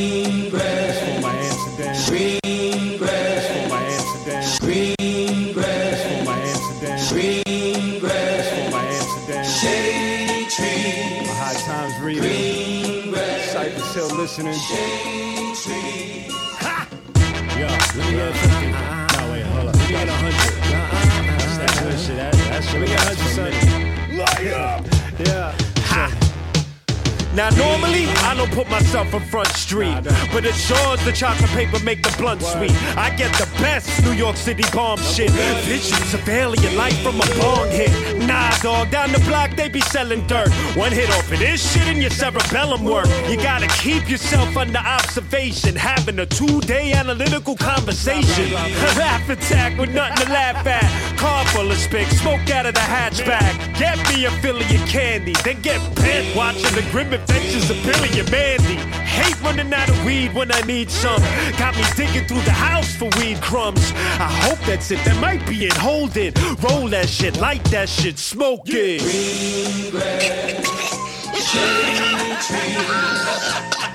[SPEAKER 29] Now normally I don't put myself in front street, but it sure as the chocolate paper make the blunt sweet. I get the best New York City bomb shit. Visions of alien life from a bong hit. Nah, dog, down the block they be selling dirt. One hit off of this shit and your cerebellum work. You gotta keep yourself under observation, having a two-day analytical conversation. A Laugh attack with nothing to laugh at. Car full of spick, smoke out of the hatchback. Get me a Philly of candy, then get bent watching the grim adventures of Billy and Mandy. Hate running out of weed when I need some. Got me digging through the house for weed crumbs. I hope that's it. That might be it. Hold it. Roll that shit. Light that shit. Smoke it.
[SPEAKER 28] Green grass. Shady trees.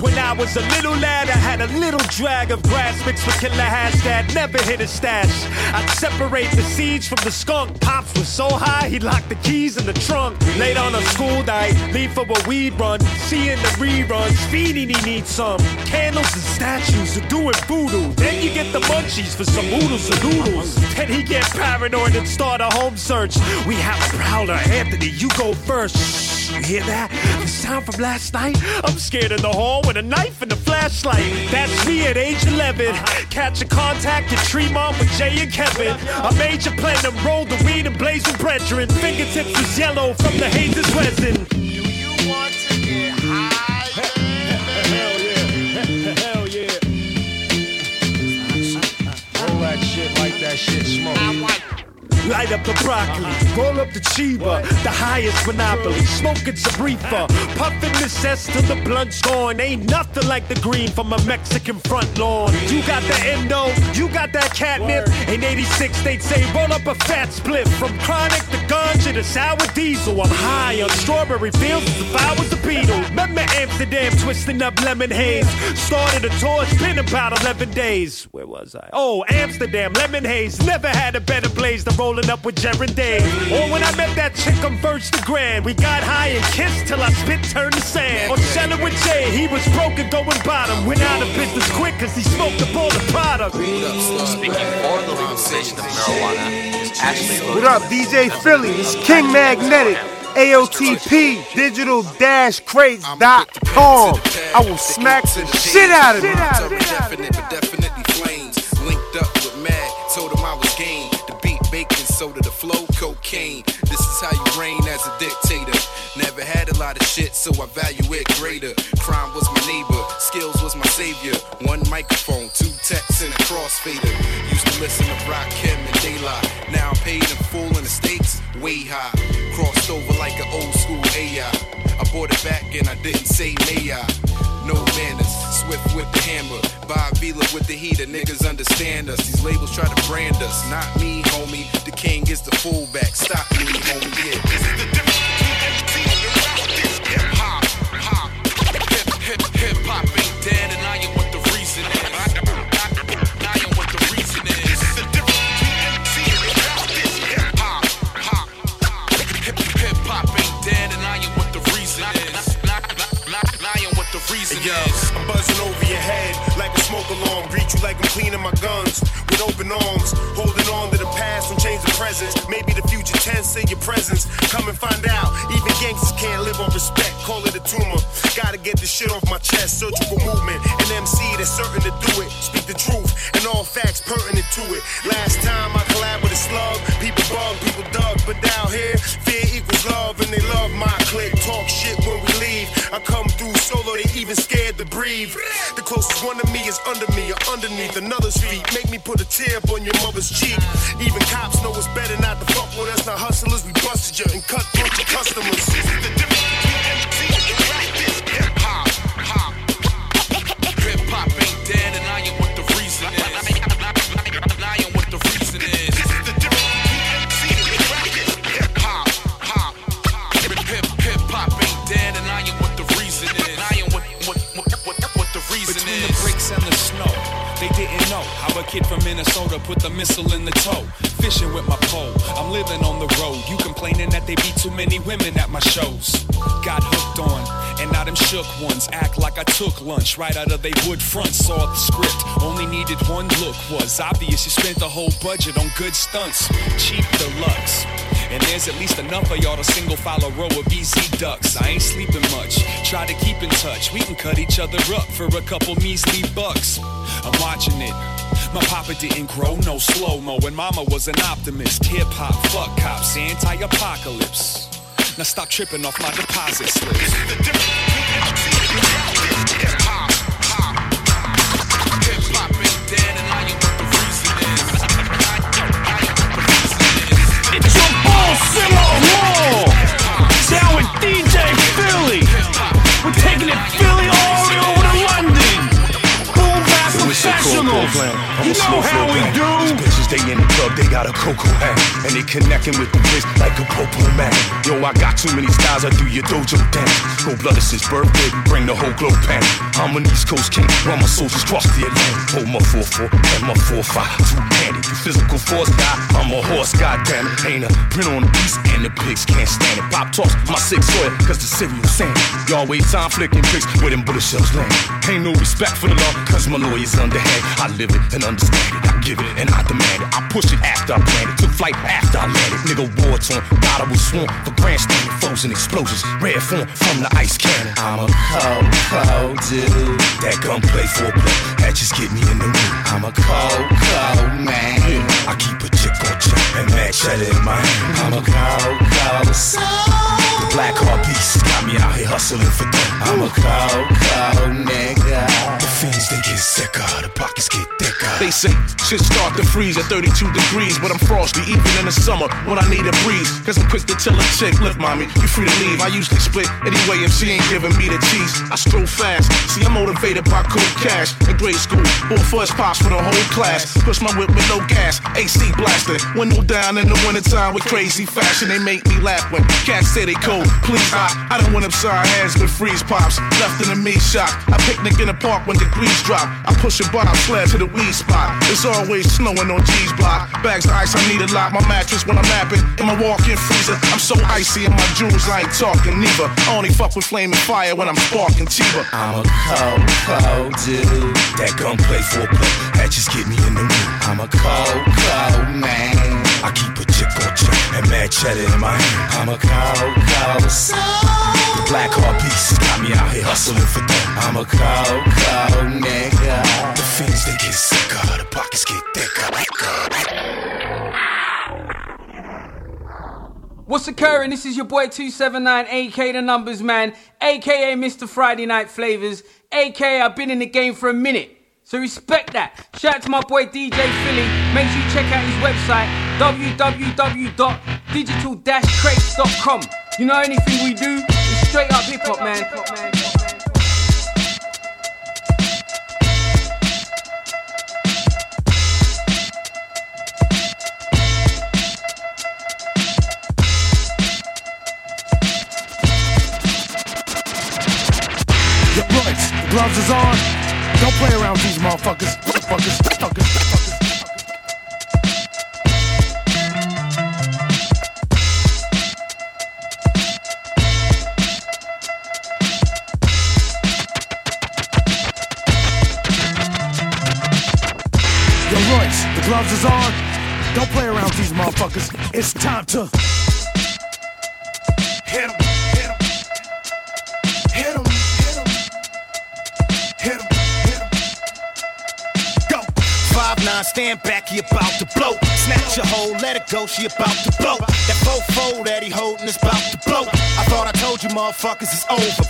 [SPEAKER 29] When I was a little lad, I had a little drag of grass mixed with killer hash that never hit a stash. I'd separate the seeds from the skunk. Pops was so high, he locked the keys in the trunk. Late on a school night, leave for a weed run. Seeing the reruns, feeding he needs some. Candles and statues are doing voodoo. Then you get the munchies for some oodles and noodles. Then he get paranoid and start a home search. We have a prowler, Anthony, you go first. You hear that? The sound from last night? I'm scared in the hall with a knife and a flashlight. That's me at age 11. Catch a contact at Tremont with Jay and Kevin. I made a major platinum, roll the weed and blaze with brethren. Fingertips was yellow from the hazes resin. Do you want to get high?
[SPEAKER 27] Hell yeah. Hell yeah. Roll that shit like that shit smoke.
[SPEAKER 29] Light up the broccoli, roll up the chiba, the highest monopoly. Smoking Sabrifa, puffing the cess till the blunt's gone. Ain't nothing like the green from a Mexican front lawn. You got the endo, you got that catnip. In 86, they'd say roll up a fat split. From chronic to ganja to the sour diesel. I'm high on strawberry fields if I was a Beatle. Remember Amsterdam twisting up lemon haze. Started a tour, it's been about 11 days. Where was I? Oh, Amsterdam, lemon haze. Never had a better blaze than rolling up with Jared Dave. Or when I met that chick on First the Grand, we got high and kissed till our spit turned to sand. Or selling with Jay, he was broken going bottom. Went out of business quick cause he smoked up all the product.
[SPEAKER 30] Speaking for the legalization of marijuana is Ashley
[SPEAKER 31] What up, DJ Philly? It's King Magnetic. AOTP digital dash crates.com. I will smack the shit out of you.
[SPEAKER 9] Soda, the flow cocaine. This is how you reign as a dictator. Never had a lot of shit, so I value it greater. Crime was my neighbor, skills was my savior. One microphone, two texts, and a crossfader. Used to listen to Rakim and Daylight. Now I'm paid in full and the stakes way high. Crossed over like an old school AI. I bought it back and I didn't say may I. No manners, swift with the hammer. Bob Vila with the heater, niggas understand us. These labels try to brand us, not me, homie. The king is the fullback. Stop me, homie. Yeah, this is the difference between MC and rap. Hip hop, hip hip hip hop ain't dead, the reason
[SPEAKER 10] Yo,
[SPEAKER 9] is.
[SPEAKER 10] I'm buzzing over your head like a smoke alarm. Greet you like I'm cleaning my guns with open arms. Holding on to the past, don't change the present. Maybe the future tense in your presence. Come and find out. Even gangsters can't live on respect. Call it a tumor. Gotta get this shit off my chest. For movement. An MC that's certain to do it. Speak the truth and all facts pertinent to it. Last time I collabed with a slug, people bug, people dug. But down here, fear equals love, and they love my clique. Talk shit when we leave. I come through solo, they even scared to breathe. The closest one to me is under me or underneath another's feet. Make me put a tear up on your mother's cheek. Even cops know it's better not to fuck with us. Not hustlers, we busted you and cut through your customers.
[SPEAKER 32] Kid from Minnesota put the missile in the toe. Fishing with my pole, I'm living on the road. You complaining that they be too many women at my shows. Got hooked on, and now them shook ones act like I took lunch right out of they wood front. Saw the script, only needed one look. Was obvious you spent the whole budget on good stunts. Cheap deluxe. And there's at least enough of y'all to single file a row of BZ ducks. I ain't sleeping much. Try to keep in touch. We can cut each other up for a couple measly bucks. I'm watching it. My papa didn't grow no slow mo, and mama was an optimist. Hip hop, fuck cops, anti apocalypse. Now stop tripping off my deposit slips.
[SPEAKER 29] Hall down with DJ Philly. We're taking it Philly all the way over to London. Boom back professionals. You know how we do.
[SPEAKER 11] Bitches, they in the club, they got a cocoa hat. And they connecting with the bitch like a popo man. Yo, I got too many styles, I do your dojo dance. Cold blooded since birthday, bring the whole globe pan. I'm an East Coast king, run my soldiers cross the Atlantic. Hold my 4-4 and my 4-5, two-handed. You physical force guy, I'm a horse, goddamn it. Ain't a print on the beast, and the pigs can't stand it. Pop toss my six soil, cause the cereal sand. Y'all waste time flicking pics where them bullet shells land. Ain't no respect for the law, cause my lawyer's underhand. I live it and understand it, I give it and I demand it. I push it after I plan it, took flight after I landed. Nigga war torn, thought I was sworn for grandstanding, frozen explosions, red form from the ice cannon. I'm a cold, cold dude that gon' play for play. That just get me in the mood. I'm a cold, cold man. I keep a chick on check and mad cheddar in my hand. I'm a cold, cold soul. Black heart beast got me out here hustling for them. I'm a cold, cold nigga. The fiends they get sicker, the pockets get thicker.
[SPEAKER 33] They say shit start to freeze at 32 degrees, but I'm frosty even in the summer when I need a breeze. Cause I'm quick to tell a chick, look, mommy, you free to leave. I usually split anyway if she ain't giving me the cheese. I stroll fast. See, I'm motivated by cool cash. In grade school, bought first pops for the whole class. Push my whip with no gas, AC blaster. Window down in the wintertime with crazy fashion. They make me laugh when cats say they cold. Please, I, I done went upside heads with freeze pops. Left in the meat shop. I picnic in the park when the degrees drop. I push a bob sled to the weed spot. It's always snowing on G's block. Bags of ice, I need a lot. My mattress when I'm napping. In my walk-in freezer, I'm so icy in my jewels, I ain't talking neither. I only fuck with flaming fire when I'm sparking Chiba.
[SPEAKER 11] I'm a cold, cold dude that gon' play for play. That just get me in the mood. I'm a cold, cold man. I keep and mad cheddar in my hand. I'm a cold soul. The black heart got me out here hustling for them. I'm a cold, cold nigga. The fiends they get sicker, the pockets get thicker.
[SPEAKER 34] What's occurring? This is your boy 279 AK the numbers man, aka Mr. Friday Night Flavors, aka I've been in the game for a minute. So respect that. Shout out to my boy DJ Philly. Make sure you check out his website www.digital-crates.com. You know anything we do is straight up hip hop, man.
[SPEAKER 31] Your gloves is on. Don't play around these. Motherfuckers, motherfuckers, motherfuckers. Is on. Don't play around with these motherfuckers. It's time to hit 'em,
[SPEAKER 15] nine, stand back, he about to blow. Snatch your hoe, let it go, she about to blow. That fofo that he holding is about to blow. I thought I told you motherfuckers it's over.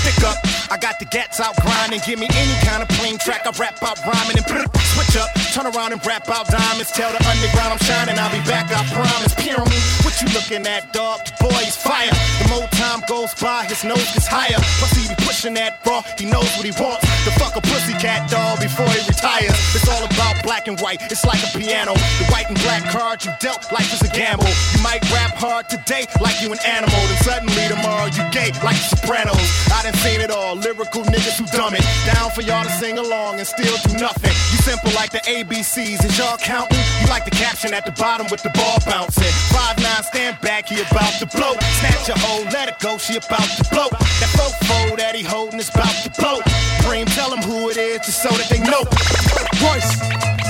[SPEAKER 15] Stick up, I got the gats out grinding. Give me any kind of plain track, I rap out rhyming and switch up. Turn around and rap out diamonds. Tell the underground I'm shining, I'll be back, I promise. Pyramid, what you looking at, dog? Boy is fire. The more time goes by, his nose gets higher. Plus he be pushing that raw, he knows what he wants. The fuck a pussycat dog before he retires. It's all about black and white, it's like a piano. The white and black cards you dealt, life is a gamble. You might rap hard today like you an animal, then suddenly tomorrow you gay like the Sopranos. I done seen it all, lyrical niggas who dumb it. Down for y'all to sing along and still do nothing. You simple like the A ABCs, is y'all counting? You like the caption at the bottom with the ball bouncing. Five nine, stand back, he about to blow. Snatch a hoe, let it go, she about to blow. That fofo that he holding is about to blow. Dream, tell him who it is, just so that they know. Royce,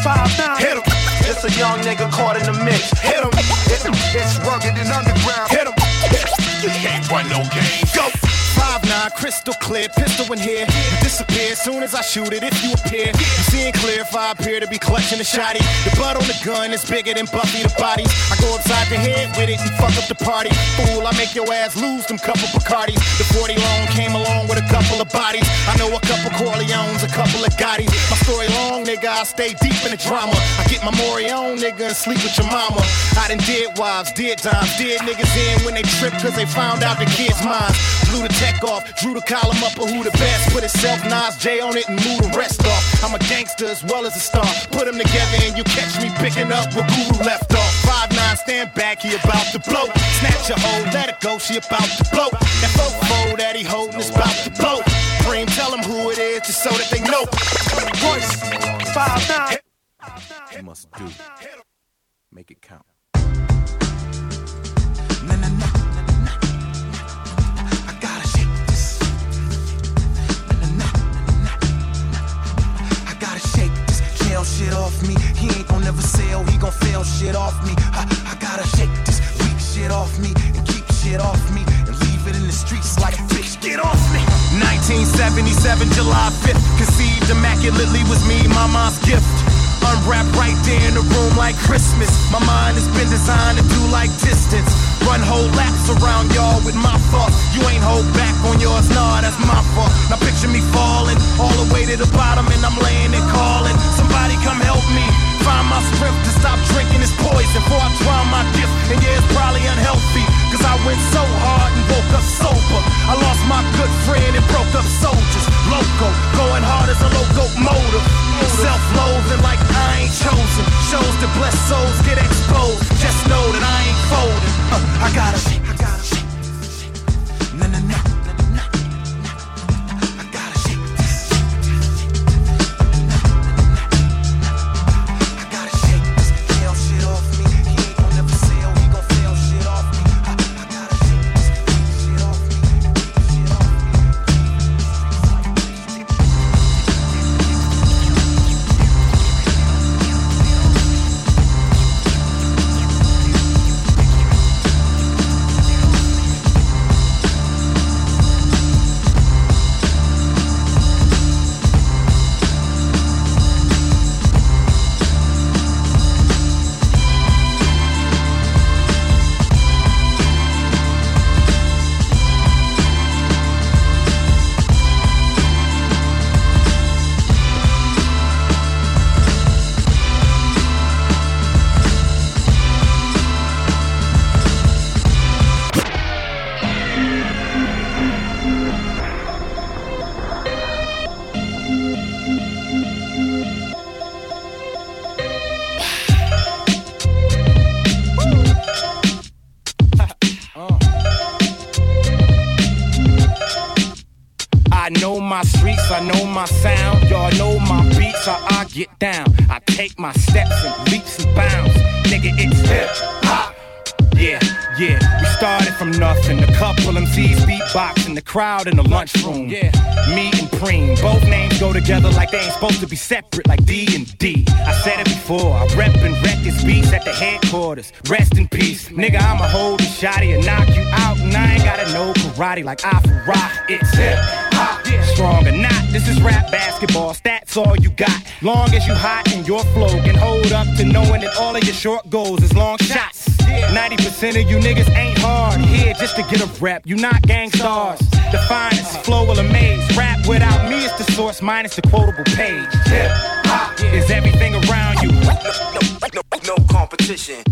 [SPEAKER 15] five nine, hit him.
[SPEAKER 35] It's a young nigga caught in the mix.
[SPEAKER 15] Hit him.
[SPEAKER 35] It's rugged and underground.
[SPEAKER 15] Hit him.
[SPEAKER 35] You can't run no game.
[SPEAKER 15] Go. Crystal clear, pistol in here. You disappear soon as I shoot it. If you appear, you seeing clear if I appear to be clutching the shotty. The butt on the gun is bigger than Buffy the bodies. I go upside the head with it and fuck up the party. Fool, I make your ass lose them couple Bacardis. The 40 long came along with a couple of bodies. I know a couple Corleones, a couple of Gottis. My story long, nigga, I stay deep in the drama. I get my Maury on, nigga, and sleep with your mama. I done did wives, did times, did niggas in when they tripped cause they found out the kids' minds. Blew the tech off, drew the column up of who the best. Put itself Nas J on it and move the rest off. I'm a gangster as well as a star. Put them together and you catch me picking up where Guru left off. Five nine, stand back, he about to blow. Snatch a hoe, let it go, she about to blow. That fofo that he holding is about to blow. Dream, tell him who it is just so that they know. Royce, five nine.
[SPEAKER 36] You must do. Make it count.
[SPEAKER 15] I gotta shake this Na na na. I gotta shake this. jail shit off me. He ain't gon' never sell, he gon' fail shit off me. I, I gotta shake this weak shit off me and keep shit off me and leave it in the streets like bitch, get off me. 1977, July 5th, conceived immaculately was me, my mom's gift. Unwrapped right there in the room like Christmas. My mind has been designed to do like distance. Run whole laps around y'all with my thoughts. You ain't hold back on yours, nah, that's my fault. Now picture me falling all the way to the bottom and I'm laying and calling. Somebody come help me. Find my strength to stop drinking this poison before I try my gift. And yeah, it's probably unhealthy. Cause I went so hard and woke up sober. I lost my good friend and broke up soldiers. Loco, going hard as a locomotive. Self-loathing like I ain't chosen. Shows that blessed souls get exposed. Just know that I ain't folding. Uh, I gotta, get down. I take my steps and leaps and bounds. Nigga, it's hip hop. Yeah, yeah, we started from nothing. A couple MCs beatboxing, the crowd in the lunchroom. Yeah, me and Preem, both names go together like they ain't supposed to be separate, like D and D. I said it I rep and wreck this beats at the headquarters. Rest in peace, nigga. I'ma hold the shotty and knock you out, and I ain't gotta know karate like I for rock. It's hip hop, strong or not. This is rap basketball. Stats all you got. Long as you hot and your flow can hold up to knowing that all of your short goals is long shots. 90% of you niggas ain't hard here just to get a rep. You not gang stars. The finest flow will amaze. Rap without me is the source minus the quotable page. Hip hop is everything around you.
[SPEAKER 35] No competition.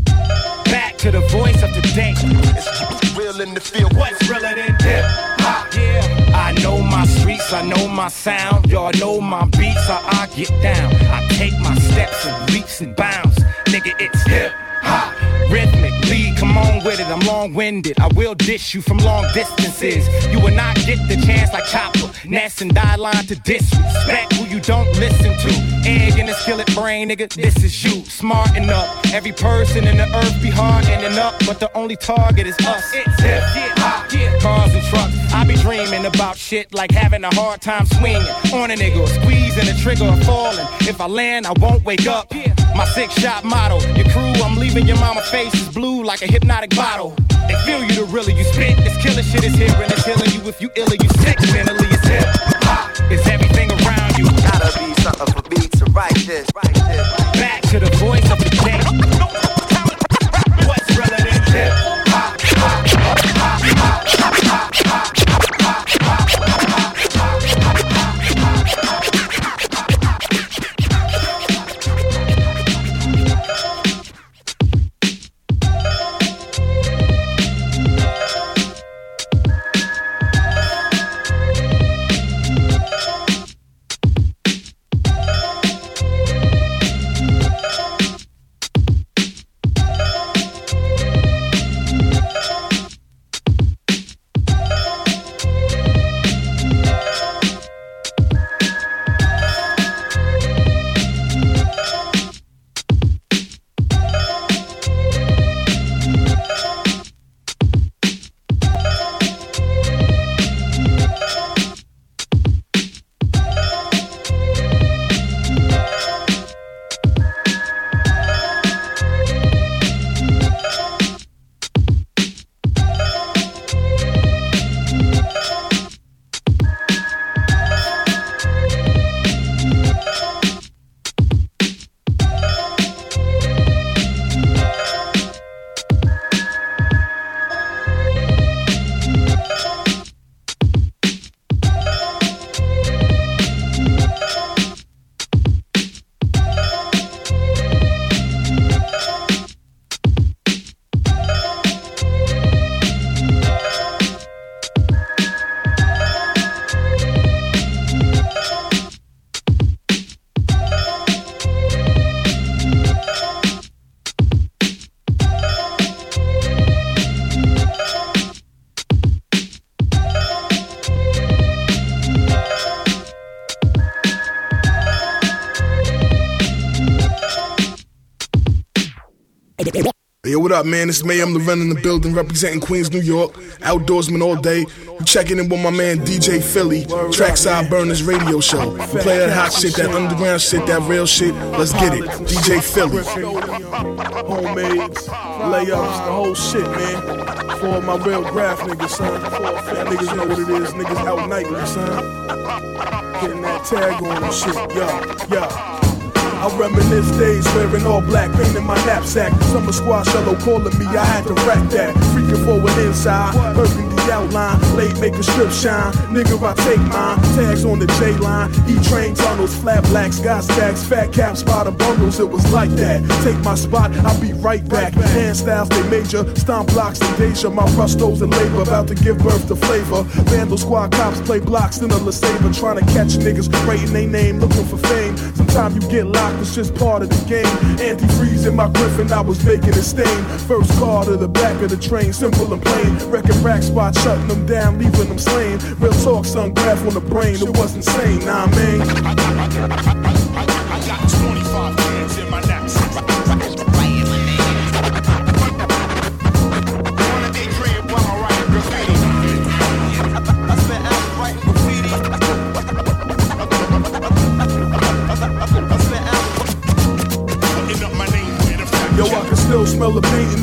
[SPEAKER 15] Back to the voice of today.
[SPEAKER 35] It's real in the field.
[SPEAKER 15] What's realer than hip hop? Yeah. I know my streets, I know my sound. Y'all know my beats, how I get down. I take my steps and leaps and bounds. Nigga, it's hip
[SPEAKER 37] Rhythmic, lead, come on with it. I'm long winded. I will dish you from long distances. You will not get the chance like Chopper, Ness, and die line to disrespect who you don't listen to. Egg in the skillet brain, nigga, this is you. Smart enough. Every person in the earth be hard ending up, but the only target is us. It's hip, hop, cars and trucks. I be dreaming about shit like having a hard time swinging on a nigga, or squeezing the trigger or falling. If I land, I won't wake up. My six shot motto, your crew, I'm leaving your mama face is blue like a hypnotic bottle. They feel you the realer you spit. This killer shit is here and it's killing you if you ill or you sick. Mentally it's hip. It's everything around you.
[SPEAKER 38] Gotta be something for me to write this. Write this.
[SPEAKER 37] Back to the voice of the
[SPEAKER 33] what up, man? It's May. I'm the run in the building representing Queens, New York. Outdoorsman all day. You checking in with my man DJ Philly, Trackside Burners radio show. We play that hot shit, that underground shit, that real shit. Let's get it. DJ Philly.
[SPEAKER 1] Homemades, layups, the whole shit, man. For my real graff niggas, son. Y'all niggas know what it is. Niggas out nightly, son. Getting that tag on and shit. Yo, yo. I reminisce days wearing all black, paint in my knapsack. Summer squad shallow calling me, I had to rack that. Freaking forward inside, outline, late make a strip shine. Nigga, I take mine. Tags on the J line, E train tunnels, flat black sky stacks, fat caps, spider bundles. It was like that. Take my spot, I'll be right back. Hand styles, they major, stomp blocks and Deja. My rustos and labor about to give birth to flavor. Vandal squad cops play blocks in a LeSabre, trying to catch niggas, writing they name, looking for fame. Sometimes you get locked, it's just part of the game. Antifreeze in my griffin, I was making a stain. First car to the back of the train, simple and plain. Wrecking rack spot, not shutting them down, leaving them slain. Real talk, son, graff on the brain, it was insane, nah, man.
[SPEAKER 33] I, got 25.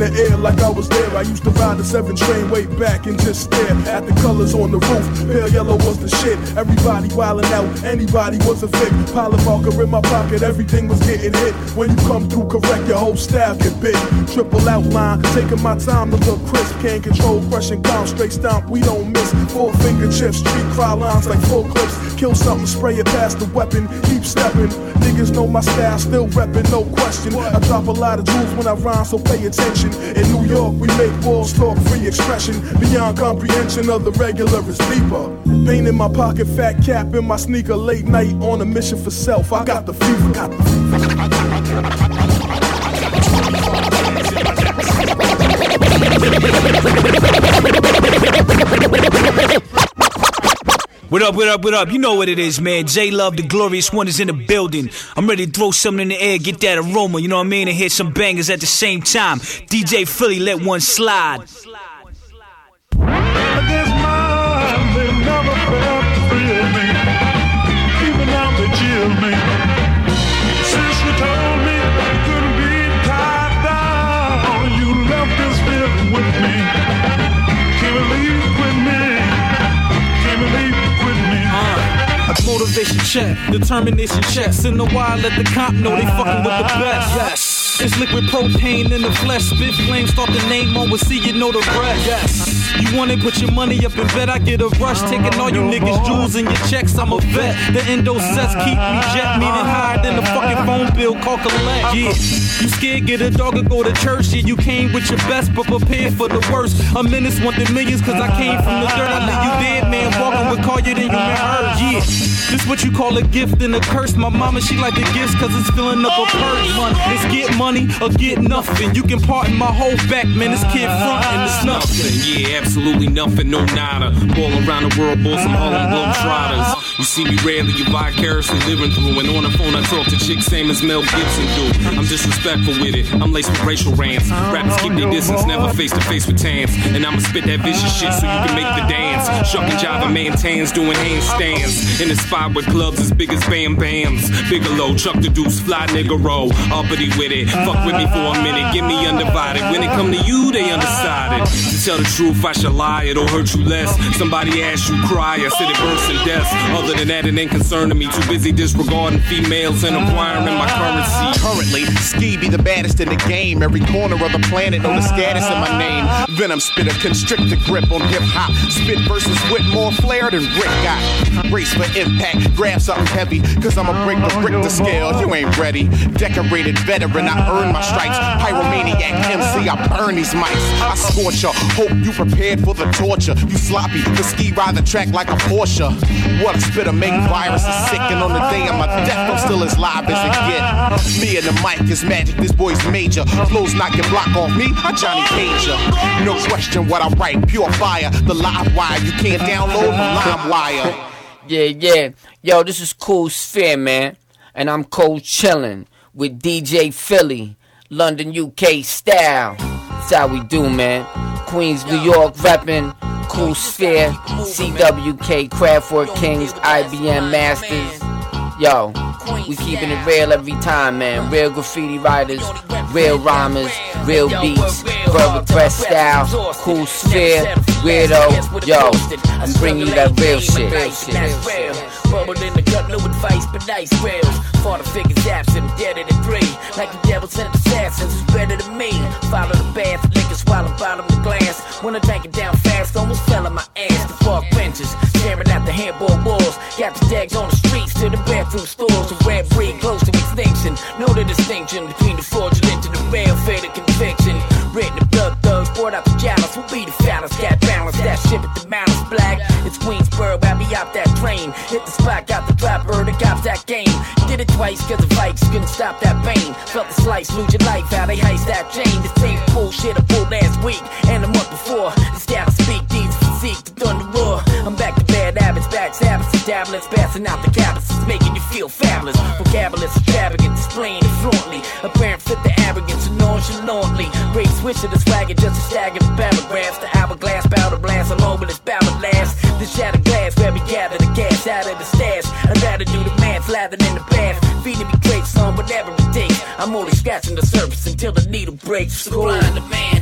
[SPEAKER 1] The air like I was there. I used to ride the seven train way back and just stare at the colors on the roof. Pale yellow was the shit. Everybody wildin' out, anybody was a vic. Pile of marker in my pocket, everything was getting hit. When you come through correct, your whole staff get big. Triple outline, taking my time to look crisp. Can't control, crushing down, straight stomp, we don't miss. Four finger chips, street cry lines like full clips. Kill something, spray it past the weapon, keep stepping. Niggas know my style, still reppin', no question. I drop a lot of jewels when I rhyme, so pay attention. In New York, we make walls talk free expression. Beyond comprehension of the regular is deeper. Pain in my pocket, fat cap in my sneaker, late night on a mission for self. I got the fever. Got the fever.
[SPEAKER 39] What up, what up, what up? You know what it is, man. J Love, the glorious one, is in the building. I'm ready to throw something in the air, get that aroma, you know what I mean? And hit some bangers at the same time. DJ Philly, let one slide.
[SPEAKER 40] Motivation check, determination check. Send the while, let the cop know they fucking with the best. Yes. It's liquid propane in the flesh. Spit flame, start the name on, we'll see you know the rest. Yes. You wanna put your money up in bet, I get a rush. Taking all you niggas jewels and your checks, I'm a vet. The endo sets keep me jet, meaning higher than the fucking phone bill, call collect. Yeah. You scared, get a dog and go to church. Yeah, you came with your best, but prepared for the worst. A menace want the millions, cause I came from the dirt. I leave you dead, man, walking with call you then you human hurt. Yeah. This what you call a gift and a curse. My mama, she like the gifts cause it's filling up a purse. Money. It's get money or get nothing. You can pardon my whole back, man. This kid front and it's nothing.
[SPEAKER 12] Yeah, absolutely nothing, no nada. Ball around the world, ball some Harlem Globetrotters. You see me rarely, you vicariously living through. And on the phone, I talk to chicks, same as Mel Gibson do. I'm disrespectful with it, I'm laced with racial rants. Rappers keep their distance, never face to face with tans. And I'ma spit that vicious shit so you can make the dance. Shuck and jive, a man tans doing handstands. In the spot with clubs as big as Bam Bams. Bigelow, Chuck the Deuce, fly nigga roll. Uppity with it, fuck with me for a minute, give me undivided. When it come to you, they undecided. To tell the truth, I should lie, it'll hurt you less. Somebody asked you, cry, I said it bursts in deaths. Other than that, it ain't concern to me. Too busy disregarding females and acquiring my currency.
[SPEAKER 15] Currently, Ski be the baddest in the game. Every corner of the planet know the status of my name. Venom spit a constrictor grip on hip hop. Spit verses with more flair than Rick got. Race for impact, grab something heavy, cause I'ma break the brick to scale. You ain't ready. Decorated veteran, I earn my stripes. Pyromaniac MC, I burn these mics. I scorch ya. Hope you prepared for the torture. You sloppy, the ski ride the track like a Porsche. What a spitter, make viruses sick. And on the day of my death, I'm still as live as it get. Me and the mic is magic, this boy's major. Flows knock your block off me, I Johnny Cager. No question what I write, pure fire. The live wire, you can't download the live wire.
[SPEAKER 41] Yeah, yeah. Yo, this is Cool Sphere, man. And I'm cold chillin' with DJ Philly, London, UK style. That's how we do, man. Queens, New York reppin'. Cool Sphere, CWK, Craftwork Kings, IBM Masters. Yo, we keeping it real every time, man. Real graffiti writers, real rhymers, real beats, verbal press style, cool sphere, weirdo. Yo, I'm bringing you that real shit.
[SPEAKER 42] Gut, no advice, but nice rails. Father figures absent, dead at three. Like the devil sent assassins, who's better than me? Follow the path, liquor swallow bottom the glass. When I drank it down fast, almost fell on my ass. The park benches, staring at the handball walls. Got the tags on the streets to the bathroom stores. The red breed close to extinction. Know the distinction between the fraudulent and the real fate of conviction. Written the blood thugs, brought out the jealous. Who be the phallus? Got balance, that shit with the malice black. It's Queensboro, I be out that train. Hit the spot, got the bird, the cops that game. Did it twice, cause the bikes couldn't stop that pain. Felt the slice, lose your life, how they heist that chain. The same bullshit I pulled last week and the month before. This gotta speak, these physique, the thunder roar. I'm back to bad habits, back habits, and tablets, passing out the cabinets, making you feel fabulous. Vocabulous, extravagant, displaying it fluently. Nonchalantly. Great switch to the swagger, just a stagger the paragraphs. The hourglass, battle blast, along with this battle last. The shattered glass, where we gather the gas out of the stash. I'd rather do the math, lather in the bath. Feeding me grapes on whatever it takes. I'm only scratching the surface until the needle breaks. Supplying the man,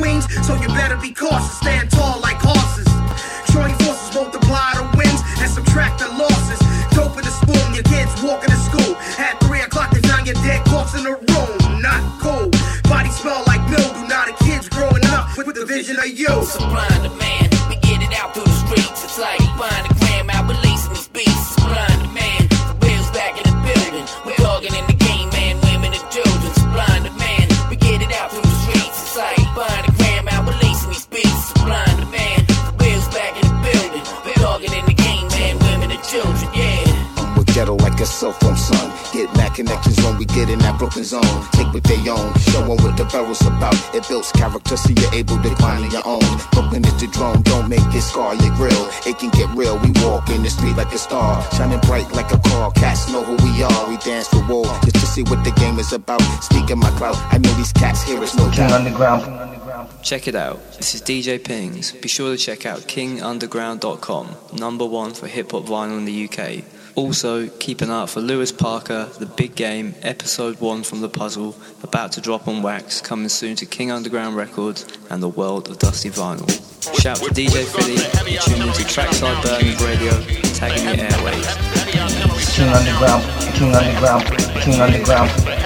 [SPEAKER 42] queens, so you better be cautious. Stand tall like horses. Join forces, multiply the wins and subtract the
[SPEAKER 43] losses. Go for the spoon, your kids walking to school. At three o'clock, they found your dead corpse in the
[SPEAKER 44] room. Not cool. Body smell like mildew. Now the kids growing up with the vision of you.
[SPEAKER 42] Supply and
[SPEAKER 8] demand. With ghetto like a cell phone son. Get mad connections when we get in that broken zone. Take what they own, show 'em what the barrel's about. It builds character so you're able to climb on your own. Broken is the drum, don't make it scar your grill. It can get real, we walk in the street like a star. Shining bright like a car, cats know who we are. We dance for war just to see what the game is about. Speaking my clout, I know these cats here is no doubt. Underground.
[SPEAKER 45] Check it out. This is DJ Pings. Be sure to check out kingunderground.com, number one for hip hop vinyl in the UK. Also, keep an eye out for Lewis Parker, The Big Game, Episode 1 from The Puzzle, about to drop on wax, coming soon to King Underground Records and the world of Dusty Vinyl. Shout to DJ Philly, you're tuned into Trackside Burners Radio, tagging the airwaves.
[SPEAKER 8] King Underground, King Underground, King Underground.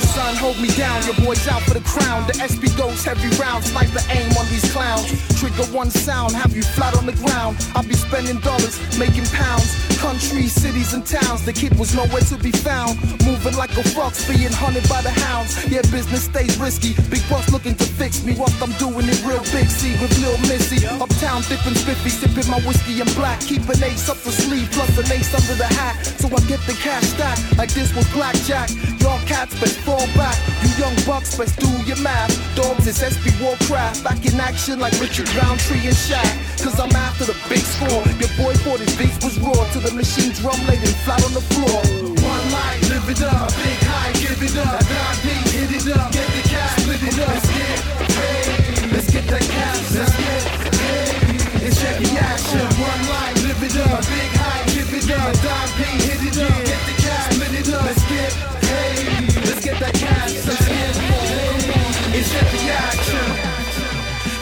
[SPEAKER 44] Son, hold me down. Your boy's out for the crown. The SB goes heavy round. Sniper aim on these clowns. Trigger one sound, have you flat on the ground. I'll be spending dollars, making pounds. Countries, cities, and towns. The kid was nowhere to be found. Moving like a fox, being hunted by the hounds. Yeah, business stays risky. Big boss looking to fix me whilst I'm doing it real big. See with Lil Missy. Uptown dipping spiffy, sipping my whiskey and black. Keep an ace up the sleeve, plus an ace under the hat. So I get the cash stack like this was blackjack. Y'all cats best fall back. You young bucks best do your math. Dogs is SB Warcraft. Back in action like Richard Roundtree and Shaq. Cause I'm after the big score. Your boy thought his beats was raw. To the machine drum him flat on the floor. One light, live it up. Big high, give it up. Nine P, hit it up. Get the cash, split it up. Let's get paid. Let's get that cash. Let's get paid. It's heavy action. One light, live it up. Big high, give it up. Nine P, hit it up. Get the cash, split it up. Let's get paid. Let's get that cash. Let's get paid. It's heavy action.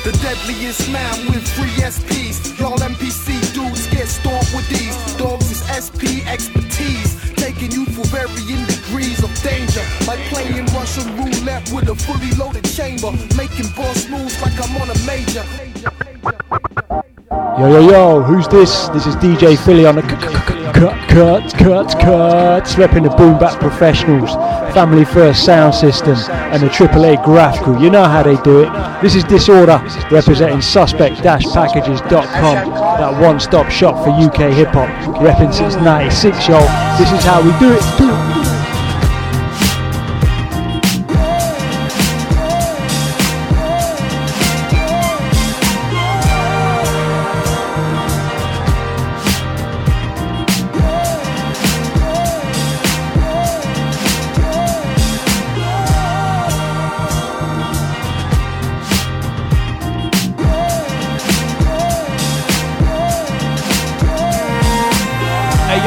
[SPEAKER 44] The deadliest man with free SPs. Y'all NPC stomped with these. Dogs is SP expertise. Taking you for varying degrees of danger. Like playing Russian roulette with a fully loaded chamber. Making boss moves like I'm on a major.
[SPEAKER 40] Yo, yo, yo, who's this? This is DJ Philly on the cut, cut, cut, repping the Boom Bap Professionals, Family First Sound System, and the AAA Graphical. You know how they do it. This is Disorder, representing suspect-packages.com, that one-stop shop for UK hip-hop, repping since 96, yo. This is how we do it.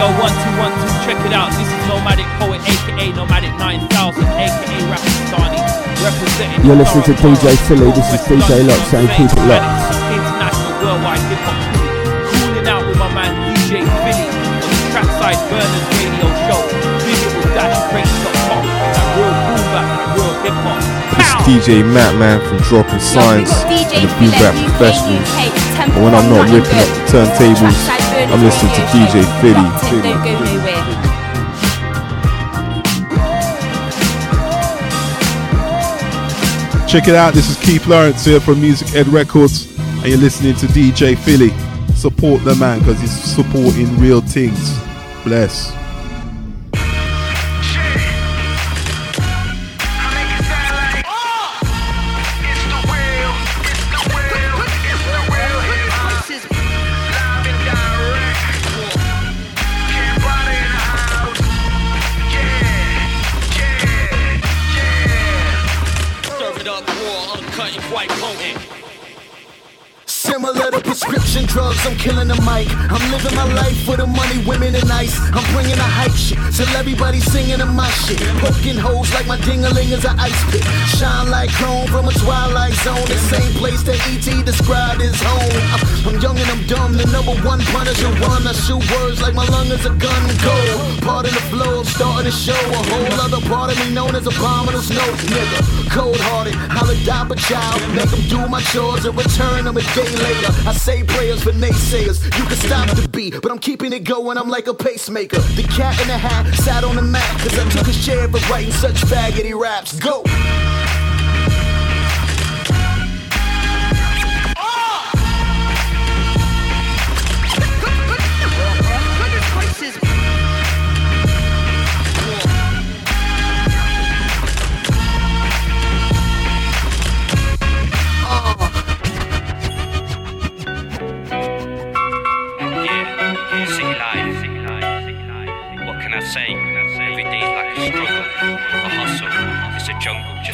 [SPEAKER 19] Yo, one two one two, check it out. This is Nomadic Poet, aka Nomadic 9000, aka Rapistani, representing.
[SPEAKER 46] You're listening to DJ Philly. This is DJ Lock saying keep it locked.
[SPEAKER 19] International worldwide hip hop crew. Cooling out with my man DJ Philly on the Trackside Burners Radio Show. Digital dashcrates.com. That real boom real hip hop.
[SPEAKER 37] It's DJ Matt Man from Dropping Science and the Boom Bap Professionals. And when I'm not ripping up the turntables, I'm listening to DJ
[SPEAKER 47] nowhere.
[SPEAKER 48] Check it out. This is Keith Lawrence here from Music Ed Records, and you're listening to DJ Philly. Support the man because he's supporting real things. Bless.
[SPEAKER 8] Prescription drugs, I'm living my life for the money, women, and ice. I'm bringing the hype shit, till everybody singing in my shit. Poking holes like my dingaling is an ice pit. Shine like chrome from a twilight zone. The same place that E.T. described as home. I'm, I'm young and I'm dumb, the number one punisher one. I shoot words like my lung is a gun. Go, part of the flow, I'm starting to show a whole other part of me known as abominable snow. Nigga, cold hearted, I'll adopt a child, make them do my chores and return them a day later. I say prayers for naysayers. You can stop the beat, but I'm keeping it going. I'm like a pacemaker. The cat in the hat sat on the mat, cause I took a chair for writing such faggoty raps. Go!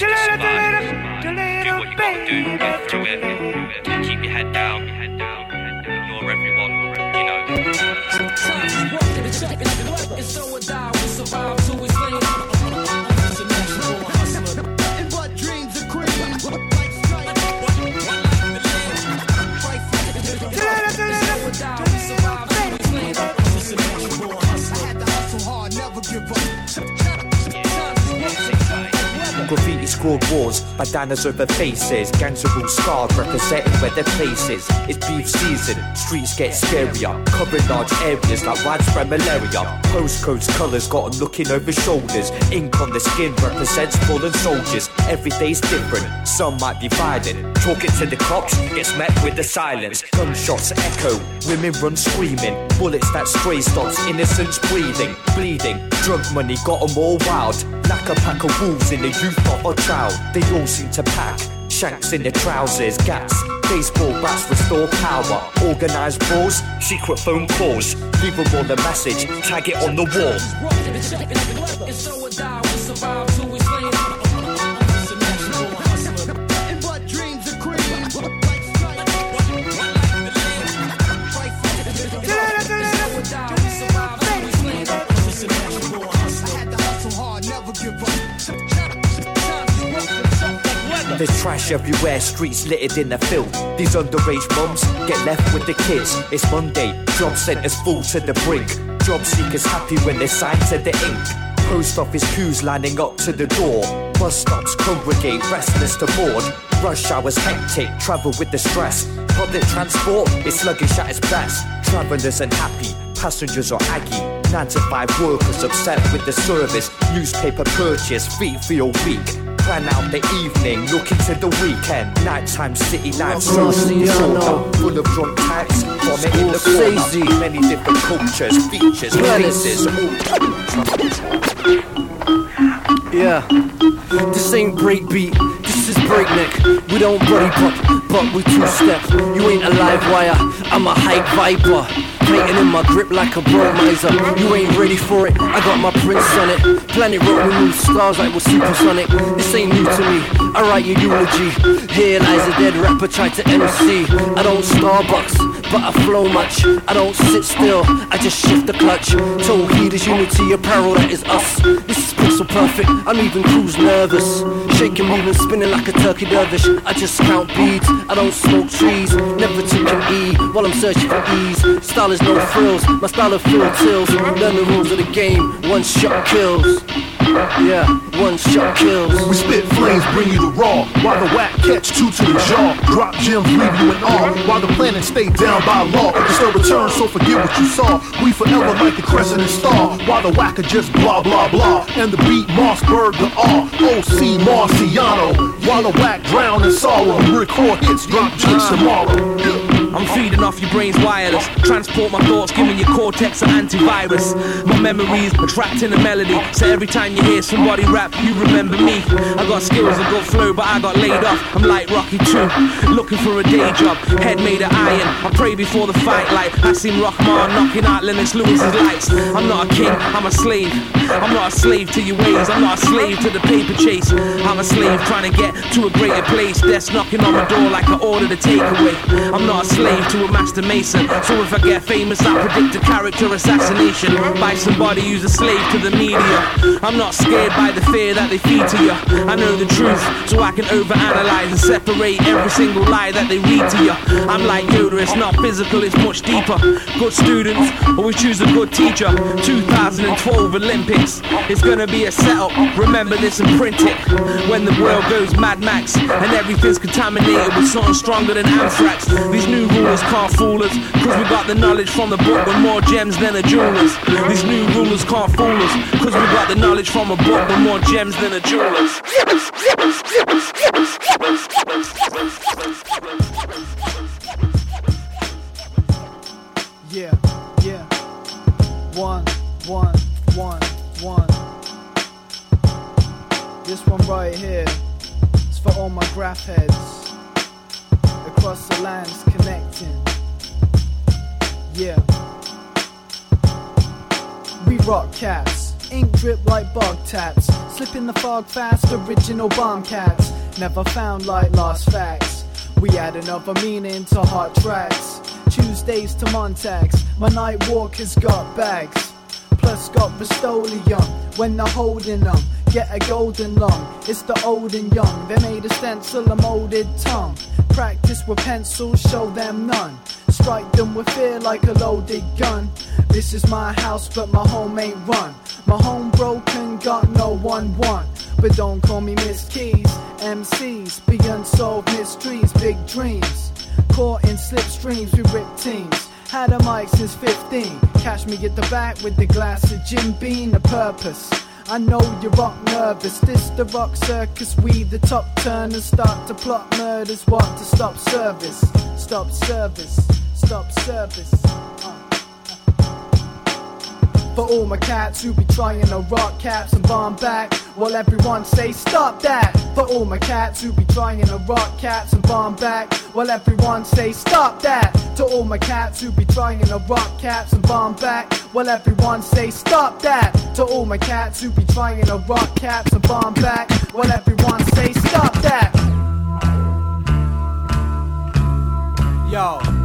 [SPEAKER 48] To survive. Do what you gotta do, get through it. Keep your head down, ignore
[SPEAKER 49] scored wars, bandanas over faces. Gangs are all scarred, representing where their place is. It's beef season, streets get scarier. Covering large areas like widespread malaria. Postcodes, colours got looking over shoulders. Ink on the skin represents fallen soldiers. Every day's different, some might be violent. Talking to the cops it's met with the silence. Gunshots echo, women run screaming. Bullets that stray stops innocents breathing, bleeding. Drug money got 'em all wild. Like a pack of wolves in the youth of a child. They all seem to pack. Shanks in their trousers, gaps. Baseball bats restore power. Organized brawls, secret phone calls. Them all the message, tag it on the wall. There's trash everywhere, streets littered in the filth. These underage mums get left with the kids. It's Monday, job centers full to the brink. Job seekers happy when they sign to the ink. Post office queues lining up to the door. Bus stops congregate, restless to board. Rush hours hectic, travel with the stress. Public transport is sluggish at its best. Travelers unhappy, passengers are aggy. 9 to 5 workers upset with the service. Newspaper purchase, feet feel weak. Plan out the evening, look into the weekend. Nighttime city life, social corner, full of drunk types. Vomit in the corner. Many different cultures, features, places.
[SPEAKER 37] Yeah, this ain't breakbeat, this is breakneck. We don't buddy pop, but we two step. You ain't a live wire, I'm a hype viper. Painting in my grip like a bro miser. You ain't ready for it, I got my prints on it. Planet rock, we move stars like we're supersonic. This ain't new to me, I write your eulogy. Here lies a dead rapper, try to MC. I don't Starbucks, but I flow much. I don't sit still, I just shift the clutch. Told heed is unity, apparel that is us. This is pixel perfect, I'm even cruise nervous. Shaking, moving, spinning like a turkey dervish. I just count beads, I don't smoke trees. Never took an E while I'm searching for ease. Style is no frills, my style of Phil Tills. Learn the rules of the game, one shot kills. Yeah, one shot kills.
[SPEAKER 33] We spit flames, bring you the raw. While the whack catch two to the jaw. Drop gems, leave you in awe. While the planet stay down by law. It's the return, so forget what you saw. We forever like the crescent and star. While the whacker just blah blah blah. And the beat Mossberg the R. OC Marciano. While the whack drown in sorrow. Record hits, drop jinx tomorrow.
[SPEAKER 19] I'm feeding off your brain's wireless. Transport my thoughts, giving your cortex an antivirus. My memories are trapped in a melody. So every time you hear somebody rap, you remember me. I got skills, I got flow, but I got laid off. I'm like Rocky too, looking for a day job. Head made of iron. I pray before the fight, like I seen Rahman knocking out Lennox Lewis's lights. I'm not a king, I'm a slave. I'm not a slave to your ways. I'm not a slave to the paper chase. I'm a slave trying to get to a greater place. Death's knocking on my door like I ordered a takeaway. I'm not a slave to a master mason. So if I get famous, I predict a character assassination by somebody who's a slave to the media. I'm not scared by the fear that they feed to you. I know the truth, so I can overanalyze and separate every single lie that they read to you. I'm like Yoda, it's not physical, it's much deeper. Good students, always choose a good teacher. 2012 Olympics, it's gonna be a setup. Remember this and print it. When the world goes Mad Max and everything's contaminated with something stronger than anthrax. These new rulers can't fool us, cause we got the knowledge from the book with more gems than a jeweler's. These new rulers can't fool us, cause we got the knowledge from a book with more gems than a jeweler's.
[SPEAKER 50] Yeah, yeah. One, one, one, one. This one right here is for all my graph heads across the lands connecting. Yeah. We rock caps, ink drip like bug taps, slip in the fog fast, original bomb cats. Never found like lost facts. We add another meaning to hot tracks. Tuesdays to Montags, my night walk has got bags. Plus got Rust-Oleum when they're holding them. Get a golden lung, it's the old and young. They made a stencil, a molded tongue. Practice with pencils, show them none. Strike them with fear like a loaded gun. This is my house, but my home ain't run. My home broken, got no one one. But don't call me Miss Keys. MCs, be unsolved mysteries, big dreams. Caught in slipstreams, we rip teams. Had a mic since 15. Catch me at the back with the glass of Jim Beam, the purpose. I know you're rock nervous. This the rock circus. We the top turners start to plot murders. Want to stop service? Stop service. Stop service. Uh. For all my cats who be trying to rock caps and bomb back, while everyone say stop that. For all my cats who be trying to rock caps and bomb back, while everyone say stop that. To all my cats who be trying to rock caps and bomb back, while everyone say stop that. To all my cats who be trying to rock caps and bomb back, while everyone say stop that.
[SPEAKER 51] Yo.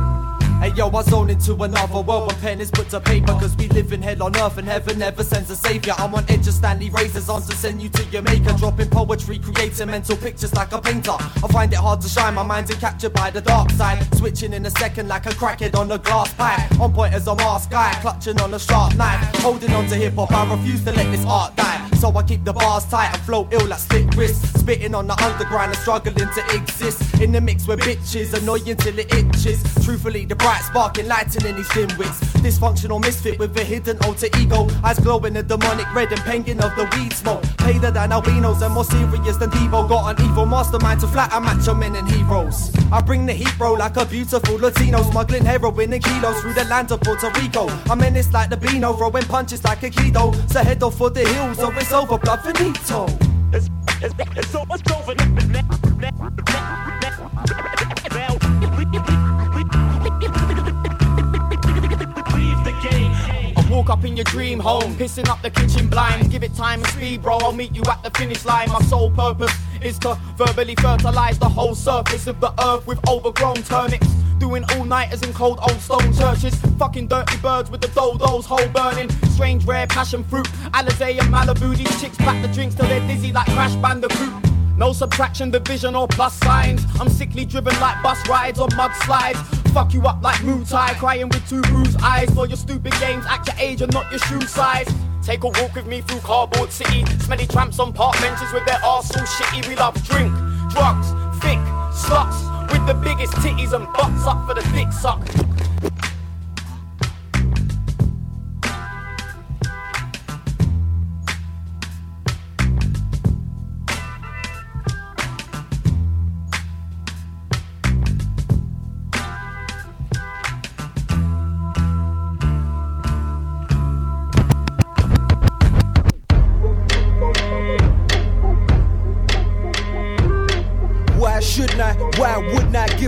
[SPEAKER 51] Hey yo, I zone into another world when pen is put to paper Cause we live in hell on earth and heaven never sends a savior. I'm on edge of Stanley razors on to send you to your maker. Dropping poetry, creating mental pictures like a painter. I find it hard to shine, my mind's captured by the dark side. Switching in a second like a crackhead on a glass pipe. On point as a mask guy, clutching on a sharp knife. Holding on to hip hop, I refuse to let this art die. So I keep the bars tight and flow ill like slit wrists. Spitting on the underground and struggling to exist. In the mix with bitches, annoying till it itches. Truthfully, the bright spark enlightening these dimwits. Dysfunctional misfit with a hidden alter ego. Eyes glowing a demonic red and painting of the weed smoke. Paler than albinos and more serious than Devo. Got an evil mastermind to flatter macho men and heroes. I bring the heat bro like a beautiful Latino. Smuggling heroin and kilos through the land of Puerto Rico. I'm menace like the Beano, throwing punches like a Kido. So head off for the hills or it's over, blood finito. It's, it's, it's, it's over.
[SPEAKER 52] Walk up in your dream home, pissing up the kitchen blinds. Give it time and speed, bro. I'll meet you at the finish line. My sole purpose is to verbally fertilize the whole surface of the earth with overgrown turnips. Doing all nighters in cold old stone churches. Fucking dirty birds with the dodos, hole burning. Strange rare passion fruit. Alizé and Malibu. These chicks pack the drinks till they're dizzy like Crash Bandicoot. No subtraction, division, or plus signs. I'm sickly driven like bus rides or mudslides. Fuck you up like Muay Thai, crying with two bruised eyes. For your stupid games, act your age and not your shoe size. Take a walk with me through Cardboard City. Smelly tramps on park benches with their arse all shitty. We love drink, drugs, thick, sluts. With the biggest titties and butts up for the dick suck.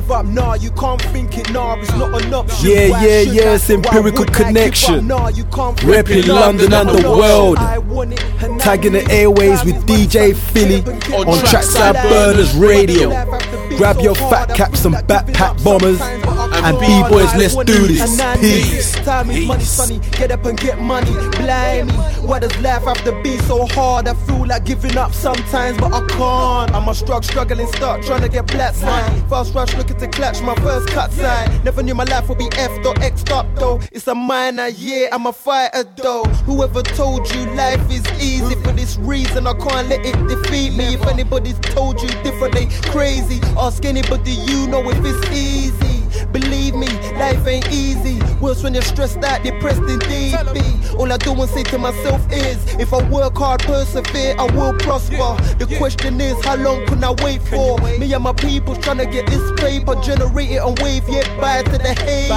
[SPEAKER 44] Give up, nah, you can't think it, nah, it's not an option.
[SPEAKER 53] Yeah,
[SPEAKER 44] Why
[SPEAKER 53] yeah, yeah, it's empirical
[SPEAKER 44] would I give up?
[SPEAKER 53] connection.
[SPEAKER 44] Nah,
[SPEAKER 53] Repping London and the world.
[SPEAKER 44] option. I want it, and I
[SPEAKER 53] Tagging the airways with DJ Philly on Trackside Burners Radio. Grab your fat caps and backpack bombers. And B-boys, let's do this. Peace.
[SPEAKER 44] Time is money, sonny. Get up and get money. Blimey, why does life have to be so hard? I feel like giving up sometimes, but I can't. I'm a struggle, struggling, start trying to get black sign. Fast rush, looking to clutch my first cut sign. Never knew my life would be F or X up though. It's a minor, yeah, I'm a fighter though. Whoever told you life is easy for this reason, I can't let it defeat me. If anybody's told you different, they crazy. Ask anybody you know if it's easy. Believe me, life ain't easy. Worse when you're stressed out, depressed and deeply. All I do is say to myself is, if I work hard, persevere, I will prosper. The question is, how long can I wait for? Me and my people trying to get this paper, generate it and wave yet bye to the hater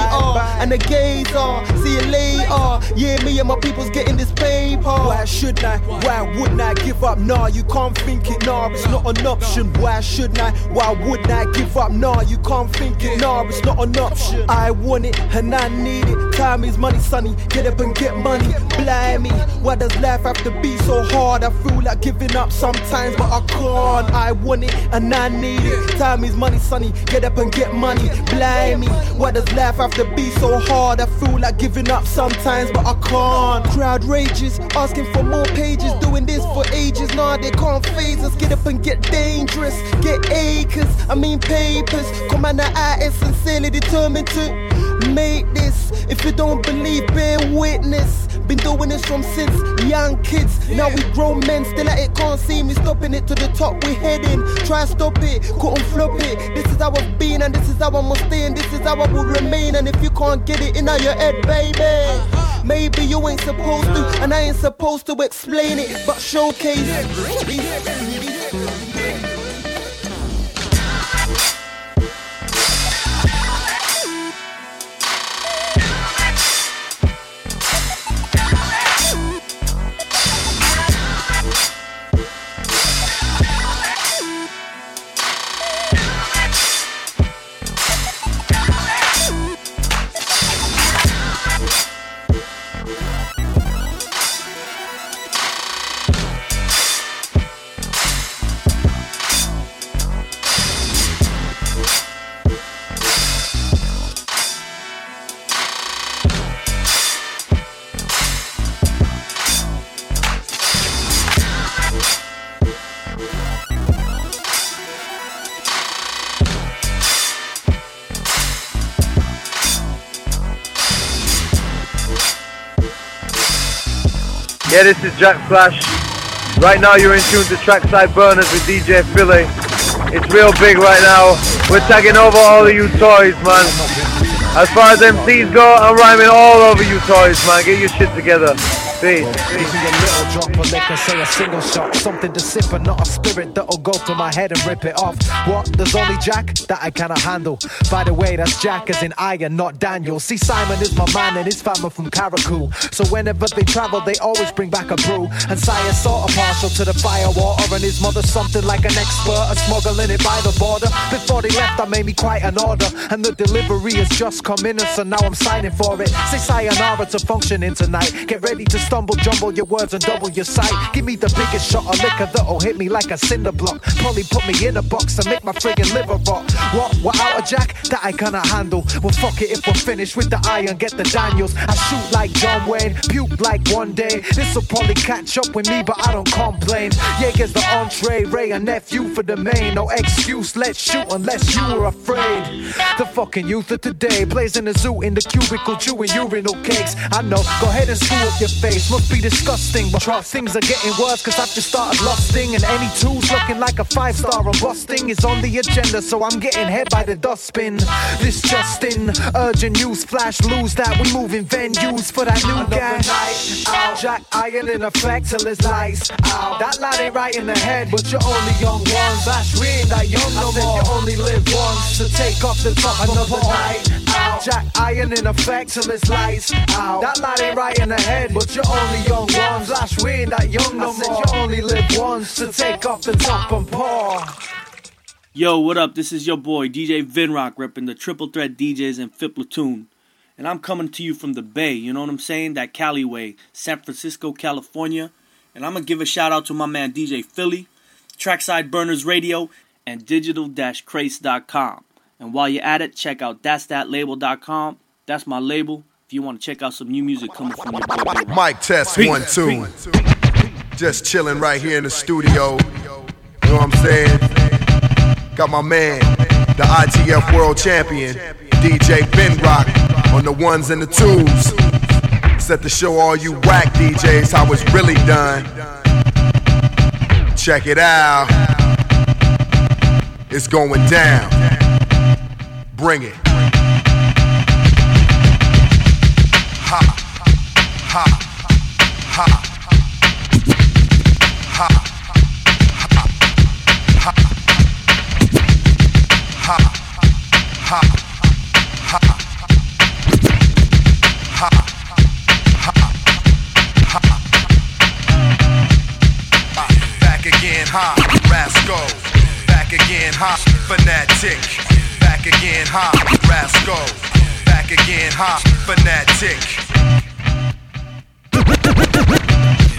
[SPEAKER 44] and the gazer. See you later. Yeah, me and my people's getting this paper. Why should I? Why wouldn't I give up? Nah, you can't think it. Nah, it's not an option. Why should I? Why wouldn't I give up? Nah, you can't think it. Nah, it's not an option. I want it and I need it. Time is money, sonny. Get up and get money. Blimey, why does life have to be so hard? I feel like giving up sometimes, but I can't. I want it and I need it. Time is money, sonny. Get up and get money. Blimey, why does life have to be so hard? I feel like giving up sometimes, but I can't. Crowd rages, asking for more pages, doing this for ages. Nah, they can't phase us. Get up and get dangerous. Get acres, I mean papers. Come on, I am sincerely determined to make this. If you don't believe, bear witness. Been doing this from since young kids. Now we grown men, still at it, can't see me stopping it to the top. We heading, try stop it, couldn't flop it. This is how I've been, and this is how I must stay, and this is how I will remain. And if you can't get it in your head, baby, maybe you ain't supposed to, and I ain't supposed to explain it, but showcase.
[SPEAKER 54] Yeah, this is Jack Flash. Right now you're in tune to Trackside Burners with DJ Philly. It's real big right now. We're tagging over all of you toys, man. As far as MCs go, I'm rhyming all over you toys, man. Get your shit together.
[SPEAKER 55] Give me a little drop of liquor, say a single shot. Something to sip and not a spirit that'll go through my head and rip it off. What? There's only Jack that I cannot handle. By the way, that's Jack as in Iron, not Daniel. See, Simon is my man and his family from Carriacou. So whenever they travel, they always bring back a brew. And Sire's sort of partial to the fire water. And his mother's something like an expert at smuggling it by the border. Before they left, I made me quite an order. And the delivery has just come in, and so now I'm signing for it. Say sayonara to functioning tonight. Get ready to stumble, jumble your words and double your sight. Give me the biggest shot of liquor that'll hit me like a cinder block. Probably put me in a box and make my friggin' liver rot. What? What out of Jack? That I cannot handle. Well, fuck it if we're finished with the iron, get the Daniels. I shoot like John Wayne, puke like one day. This'll probably catch up with me, but I don't complain. Jaeger's the entree, Wray and Nephew for the main. No excuse, let's shoot unless you were afraid. The fucking youth of today, blazing a zoo in the cubicle, chewing urinal cakes. I know, go ahead and screw up your face, must be disgusting. But trust things are getting worse, cause I've just started lusting. And any tools looking like a five star and busting is on the agenda, so I'm getting hit by the dustbin. This Justin, urgent news flash, lose that. We moving venues for that new guy. Out. Jack Iron in effect till it's lights out. That lad ain't right in the head, but you're only young ones. Bash, we ain't that young no more. You only live once to take off the top another night out. Jack Iron in effect till it's lights out. That lad ain't right in the head, but you're only young ones. Lash, we ain't that young no more. You only live once to take off the top and pour.
[SPEAKER 19] Yo, what up? This is your boy DJ Vinroc repping the Triple Threat DJs and Fit Platoon. And I'm coming to you from the Bay, you know what I'm saying? That Cali way, San Francisco, California. And I'm gonna give a shout out to my man DJ Philly, Trackside Burners Radio, and digital-crates.com. And while you're at it, check out that's that label.com. That's my label. If you want to check out some new music coming from your boy. Vinroc.
[SPEAKER 1] Mic test one, two. Just chilling right here in the studio. You know what I'm saying? Got my man, the ITF World Champion, DJ Vinroc, on the ones and the twos. Set to show all you whack DJs how it's really done. Check it out. It's going down. Bring it. Back again, hot fanatic. Back again, hot rascal again, ha, fanatic.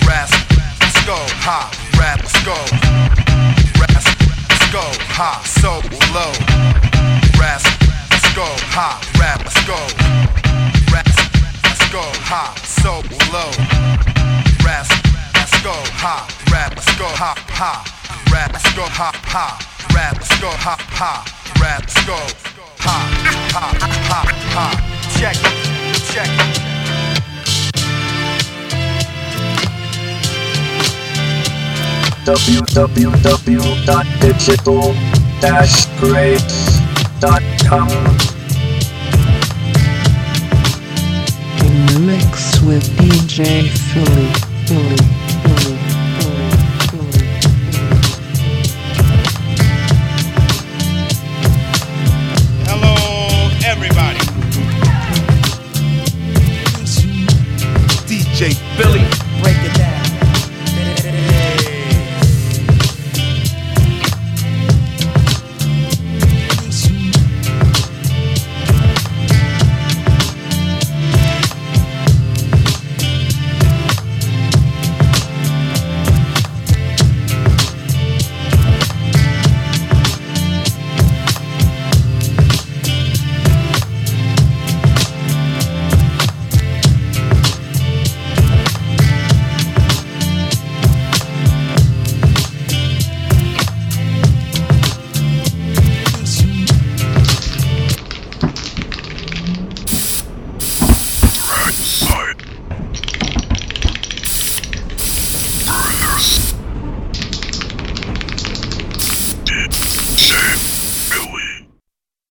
[SPEAKER 1] Rasp, go, ha, rap, go. Rasp, go, ha, so low. Rasp, go, ha, rap, go. Rasp, go, ha, so low. Rasp, go, ha, rap, go, ha, ha. Rap, go, ha, ha. Rap, go, ha, ha. Rap, go ha, ha, ha, ha. Check it, check it.
[SPEAKER 53] www.digital-crates.com
[SPEAKER 56] In the mix with DJ Philly, Philly.